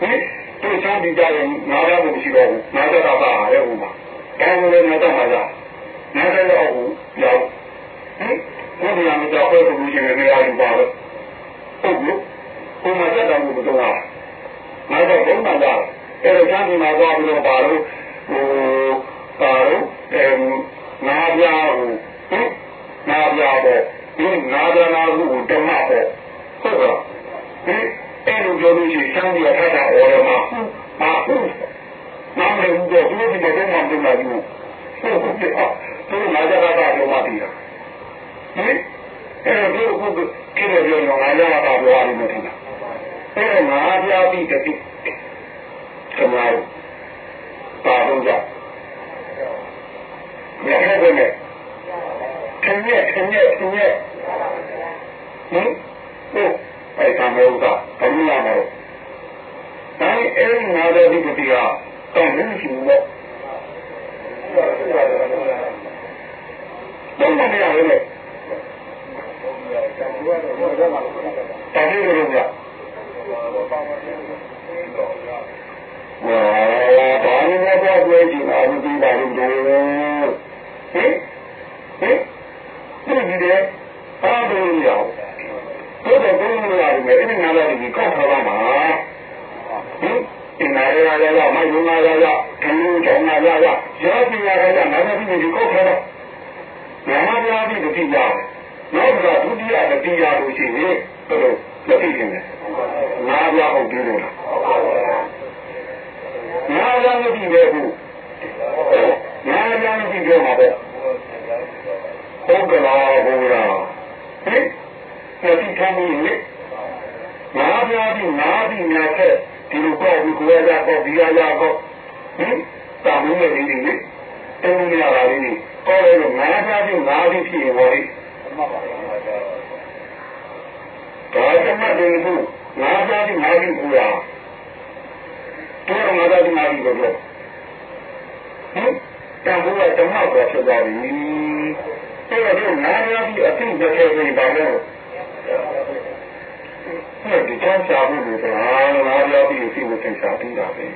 ဟင်တို့ချမ်းဒီကြရင်ငါးပါးကိုမရှိတော့ဘူးငါးပါးပါရဲဟိုမှာအဲလိုလည်းငါတော့မှာလားငါတော့ဟုတ်ရောက်ဟင်ဘုရားမကြောက်ဖို့လူချင်းတွေအားယူပါတော့ဟုတ်ဘူးဟိုမှာစက်တော်ကိုတော့ငါတော့ဘုံမှာလားအဲ့တော့ကျမ်းမှာသွားပြီးတော့ပါတော့ဟိုပါတော့အဲငါးပြားဟိုဟင်ငါးပြားပေါ့ဒီငါးပြားနာဟုဓမ္မပေါ့ ဟုတ်ကဲ့ဒီအဲ့လိုပြောလို့ရှိရင်ကျမ်းပြထားတာအော်ရမှာမှာဟုတ်နာမည်တော့ဒီလိုဒီလိုမှမလုပ်နိုင်ဘူးဟုတ်ကဲ့သူငါးကြတာတော့မှတည်တာဟင်အဲ့တော့ဒီခုကိလေသာရောငါးကြတာတော့ပြောရမယ်ထင်တာအဲ့တော့ငါးပြားပြီးတတိကျွန်တော်ပါတော့ကြရခဲ့တယ်ခင်းရခင်းရခင်းရဟင်ဟုတ် အဲ့ဒါမျိုးကဘယ်လိုလဲတော့ဒါအဲ့ဒီငါတဲ့ဒီပတိကတော့မရှိဘူးပေါ့ဘယ်မှာနေရလဲတာဒီလိုကဝါဘာလို့လဲတော့တွေ့ကြည့်ပါဦးဒီပါလို့တော့ဟင်ဟင်ဒီဒီတဲ့အားလုံးရ အောင်ဘုရားဘုရားရတယ်အဲ့ဒီငါလည်းဒီကောက်ထားပါမှာဟင်ဒီနာရရရမိုက်လုံးရရခင်းလုံးကြောင်းရရရရောပညာရရငါလည်းဒီကောက်ထားတော့ငါးပါးပြီးတတိယနောက်ကဒုတိယတတိယလို့ရှိရင်ဘယ်လိုမသိခင်လဲငါးပါးဟုတ်ပြီလို့ငါးပါးမသိပဲဘူးငါးပါးမသိပြောမှာပေါ့ဟုတ်ကဲ့လားဘုရားဟင် သတိထားမှုလေငါးပါးပြီးငါးပြီးများခဲ့ဒီလိုပေါ့ဒီကိုရကြပေါ့ဒီရရပေါ့ဟင်တာမင်းရဲ့ဒီလေးတုံးရတာလေးကောင်းလို့ငါးပါးပြီးငါးပြီးဖြစ်ရင်ဟောလေဒါကမှတည်းကငါးပါးပြီးငါးပြီးကိုရတော့ငါးပါးပြီးငါးပြီးကိုပြောဟင်တန်ဖိုးကဓမ္မကိုဖြစ်သွားပြီအဲ့တော့ငါးပါးပြီးအသိတစ်ခဲဆိုရင်ဘာလဲ အဲ့ဒီကြောင့်ရှားမှုတွေကငါးပါးပြီးအသိကိုသင်ရှားပြီးတာပဲ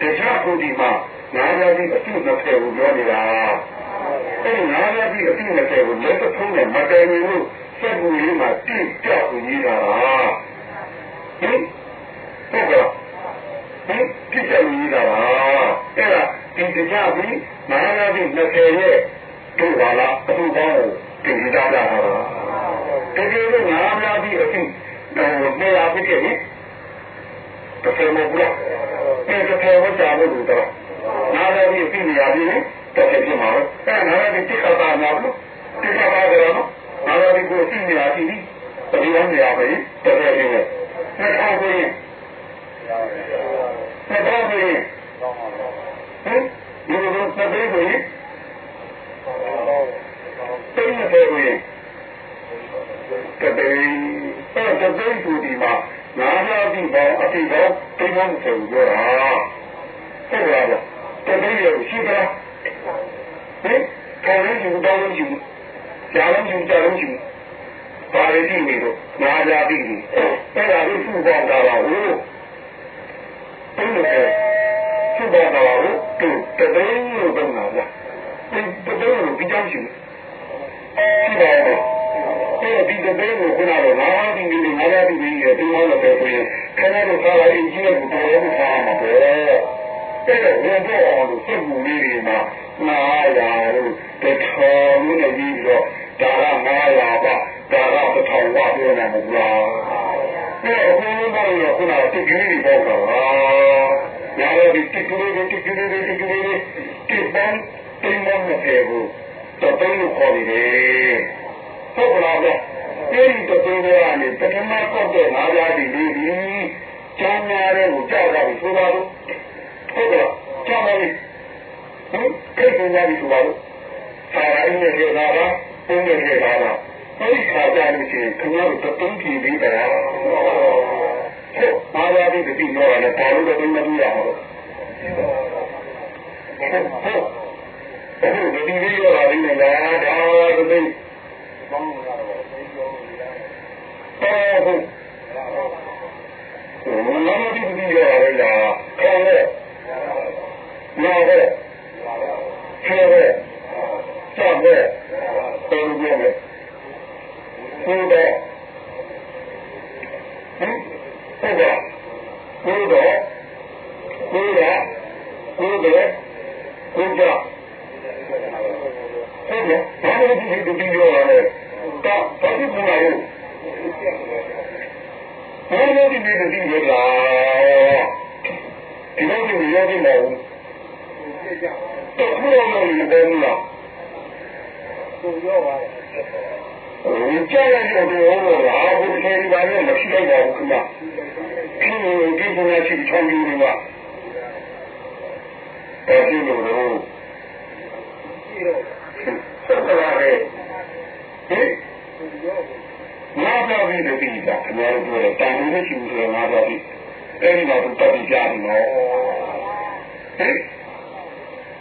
တရားကိုဒီမှာငါးပါးပြီးအသိတစ်ခဲကိုပြောနေတာအဲ့ငါးပါးပြီးအသိတစ်ခဲကိုလက်ထုံးနဲ့မတိုင်ဘူးစက်ကူလေးမှာပြည့်ပြောက်နေကြတာဟင်ဟုတ်ကဲ့ဟင်ပြည့်ပြောက်နေကြတာအဲ့ဒါဒီတရားပြီးငါးပါးပြီးတစ်ခဲရဲ့တို့ပါလားအထူးကောင်းကိုသင်ကြားကြတာ တကယ်လို့ငါးပါးပြီးအသိနေရာဖြစ်ဖြစ်တစ်ခဲမဘူးလားအဲ့တစ်ခဲဝတ်ကြလို့တော့ငါးပါးပြီးအသိနေရာပြီးတော့ဖြစ်မှာအဲ့ငါးပါးပြီးတိခါတာများလို့တိခါတာကြတော့ငါးပါးပြီးကိုအသိနေရာပြီးပြီတတိယနေရာပဲတစ်ခဲပြီးနဲ့နှစ်ခါပြီးရင်နှစ်ခါပြီးရင်ဟင်ဒီလိုမျိုးနှစ်ပြီးရင်တိတ်နေတယ်ကိုရင် တပိအဲ့တပိသူဒီမှာငါးပါးပြီးပေါင်းအတိပေါင်းတိတ်မဆိုကြတာဟုတ်လားတပိရရှိတာဟင်ခေါ်ရင်းယူတောင်းရင်းယူကြားလုံးယူကြားလုံးယူပါရတိနေတော့ငါးပါးပြီးပြီအဲ့ဒါကိုစုပေါင်းတာပါဟုတ်တိတ်နေစုပေါင်းတာပါဟုတ်သူတပိလို့တော့ငါလားဒီတပိကိုပြီးကြောင်းယူရှိပါတယ် အဲ့ဒီတပိကိုခုနကငါးပါးပြီးပြီငါးပါးပြီးပြီဒီမှာလည်းပဲဆိုရင်ခဏတော့သာလာအင်ဂျင်ကိုတော်တော်ထားမှာပဲအဲ့ဒါဝင်တော့အောင်လို့စိတ်မူလေးတွေမှာနားရာလို့တထောင်လို့လည်းပြီးတော့ဒါကနားရာပါဒါကတထောင်ဝပြောနေမှာဗျာအဲ့အခုလုံးတော့ခုနကတိတ်ကြီးတွေပေါ့ကွာဟညာရဒီတိကလေးတိကလေးတိကလေးတိပန်းတင်မမဖေဘူးတော့တယ်လို့ခေါ်တယ် ဟုတ်ကလားဗျအဲဒီတော့တယ်ကနေပထမကောက်တဲ့ငါးပါးဒီလေးဒီကျမ်းများတဲ့ကိုကြောက်တာကိုဆိုပါလို့ဟုတ်ကဲ့ကြောက်ပါလိမ့်ဟင်ခေတ္တများပြီးဆိုပါလို့ဆာရိုင်းနဲ့လာတာပုံနဲ့လာတာအဲဒီခါကြလို့ရှိရင်ခင်ဗျားတို့တုံးကြည့်ပြီးတာဟုတ်ပါပါဒီဒီတော့လည်းပါလို့တော့မပြီးရအောင်ဟုတ်ဟုတ်အခုဒီဒီရောလာနေလားဒါတော့ဒီ ဘောင်းလာတော့သိကြောနေတာဟုတ်ဟုတ်လာမဒီဒီရောလာလားခေါ်လေလာလေချဲလေကြောက်လေပုံပြလေဘုရားဟင်ဟုတ်ပါဘုရားဘုရားဘုရားဘုရားဟုတ် လားဘာလို့ဒီဒီဒီရောလဲတော့ဘာဖြစ်မလဲဘာလို့ဒီဒီဒီရောလားဒီလိုမျိုးရောနေတယ်တော့ဘုရားလည်းမပေါ်ဘူးလားကိုရောပါတယ်ဝင်ကြရတဲ့တော့ဟာဘုရားကြီးပါနဲ့မရှိတော့ပါဘူးခင်ဗျ။ဒီလိုဒီလိုရှိချောင်းကြီးတွေကအဲဒီလိုတော့ ဒီတော့ဆက်လာတယ်ဟင်ငါပြောပြီးတော့ပြီးတာအများကြီးပြောတယ်တာဝန်ရှိဘူးဆိုတော့ငါပြောပြီးအဲဒီမှာသူတက်ပြီးကြားတယ်နော်ဟင်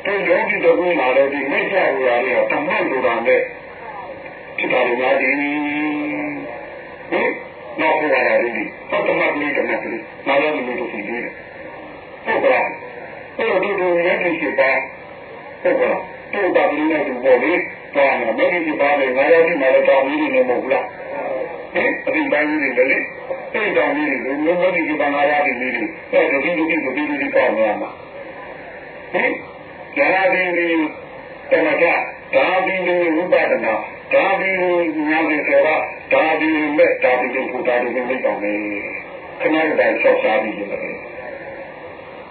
ဒီယောဂီတော်ကလာတယ်ဒီမိစ္ဆာဝါရီကတမန်လိုတာနဲ့ဖြစ်တာလည်းများတယ်ဟင်နောက်ပေါ်လာတယ်ဒီပတ်တမတ်လေးတမတ်လေးနားလည်းမလို့ဖြစ်နေတယ်ဟုတ်ကဲ့အဲ့တော့ဒီလိုရဲ့ဒီရှိပါဟုတ်ကဲ့ တို့တာပြီးနေသူပေါ့လေတော့နော်မင်းဒီပါလေငါရောက်ဒီမှာတော့တောင်းကြီးနေမဟုတ်လားဟင်အပြင်တိုင်းကြီးတွေလေအဲ့တောင်းကြီးတွေလုံးလုံးဒီကဘာလာရည်လေးတွေအဲ့ဒါဒီလိုဒီလိုဒီလိုဒီကောင်းနေရမှာဟင်ညာဒီဒီတမကဒါဒီလိုဝိပဿနာဒါဒီလိုညာဒီဆိုတာဒါဒီမဲ့ဒါဒီလိုဖူတာဒီလိုလေးတောင်းနေခဏတိုင်းဆောက်စားပြီးနေတယ်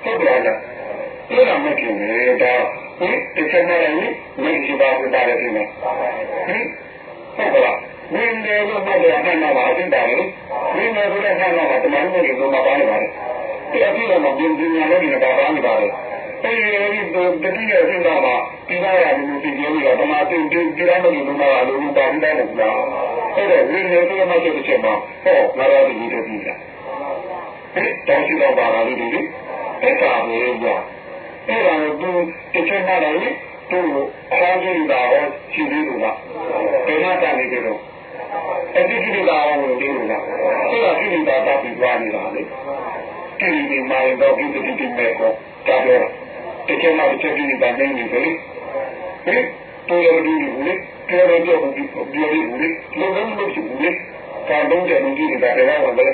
ဟုတ်ကဲ့လားအဲ့ဒါမှကျင်နေတာဟင် ဒီစက်နဲ့မင်းဒီပါဘူးတာလည်းပြင်မယ်ဟင်ဟုတ်ကဲ့မင်းလည်းတော့မဟုတ်ဘူးအမှန်ပါအသိတာလေမင်းလည်းဘုရားဆန္ဒကတမန်တော်ကြီးကမပါနေပါလေဒီအဖြစ်တော့မပြင်းပြင်းများလို့ဒီကပါပါနေပါလေအဲဒီဒီတတိယအဖြစ်တော့ဒီနာရမျိုးဒီကြီးကတမန်တင်တင်ကြရမယ်လို့မှာလို့ပါပြီးတယ်ကွာအဲ့တော့ဝိညာဉ်တွေမှချက်ချက်မှာဟောငါတို့ဒီလိုပြီးတာဟဲ့တောင်းရှိတော့ပါလားဒီဒီအဲ့ဒါမျိုးကြောင့် အဲ့ဒါကိုသူတစ်ချက်မှလည်းသူ့ကိုအောင်းကြည့်တာဟောရှိသေးလို့လားဘယ်မှာတန်နေကြတော့အဲ့ဒီကြည့်တာဟောဝင်သေးလို့လားအဲ့ဒါကြည့်တာတပ်ပြီးသွားနေတာလေကြည့်နေမှတော့ဒီဒီဒီမဲ့ကိုတာတော့တစ်ချက်မှတစ်ချက်ကြည့်တာနေနေတယ်ဟဲ့တူရဒီဘူးလေပြောရပြောဘူးပြောရဘူးလေလုံးလုံးလို့ရှိဘူးလေကာတော့တဲ့လူကြီးတွေဒါလည်းဝင်တယ်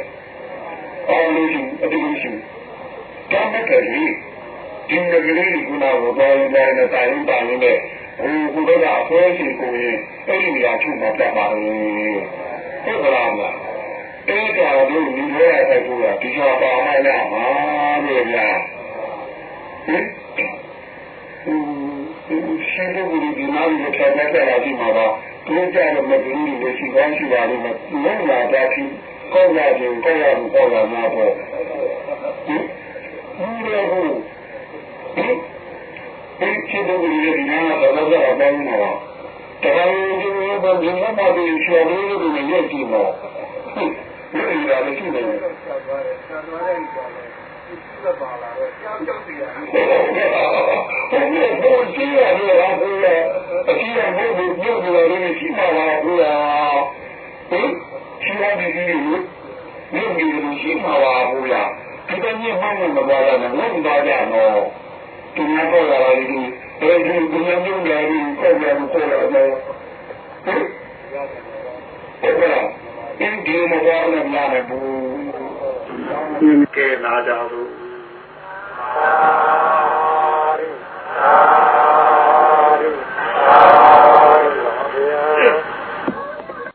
အော်လို့ရှိအတူတူရှိတမ်းတဲ့လေ ဒီငကလေးကနာကိုပေါ်ရင်လည်းတိုင်တိုင်နဲ့ဟိုကုသကအဖွဲစီကိုရင်အဲ့ဒီနေရာချုပ်မှာပြပါလို့ဟုတ်ကလားမအဲ့ဒါတို့ဒီလိုရတဲ့ကိုကဒီချောပါမှလည်းမှာလို့ဗျာဟင်ရှိတဲ့ဘူဒီနာရီနဲ့ဆက်တဲ့လာဒီမှာတော့သူကြတဲ့မကူကြီးတွေရှိကောင်းရှိပါလိမ့်မယ်။လုံးလာတာချင်းကောင်းလာခြင်းကောင်းရမှုကောင်းလာမှာပေါ့။ဟင်ဒီလို ဒီချစ်တဲ့လူတွေဒီနာတော့တော့တော့ပေါင်းနေတာတခါရင်ဒီလိုပဲဒီမှာပါပြီးချော်လေးတွေနဲ့ရက်ကြည့်တော့ဒီလိုရမရှိနေဘူးဆက်ပါလာတော့ကြောက်ကြောက်စီရတယ်။ဘုရားဘုရားကြီးရတယ်ဟာဘုရားအကြီးအမိုးကိုပြုတ်နေတယ်ရှိမှာပါဘုရား။ဟင်ရှိရဒီဒီလို့မြုပ်နေလို့ရှိမှာပါဘုရား။ဒီကနေ့မှမမသွားရနဲ့ငုံသွားကြတော့ သူမပေါ်လာတယ်ဒီအဲဒီဘုရားမျိုးလာပြီးဆက်ကြမပေါ်လာတော့ဟုတ်ကဲ့အင်းဒီမပေါ်လာမလာဘူးကဲလာကြလို့သာသာ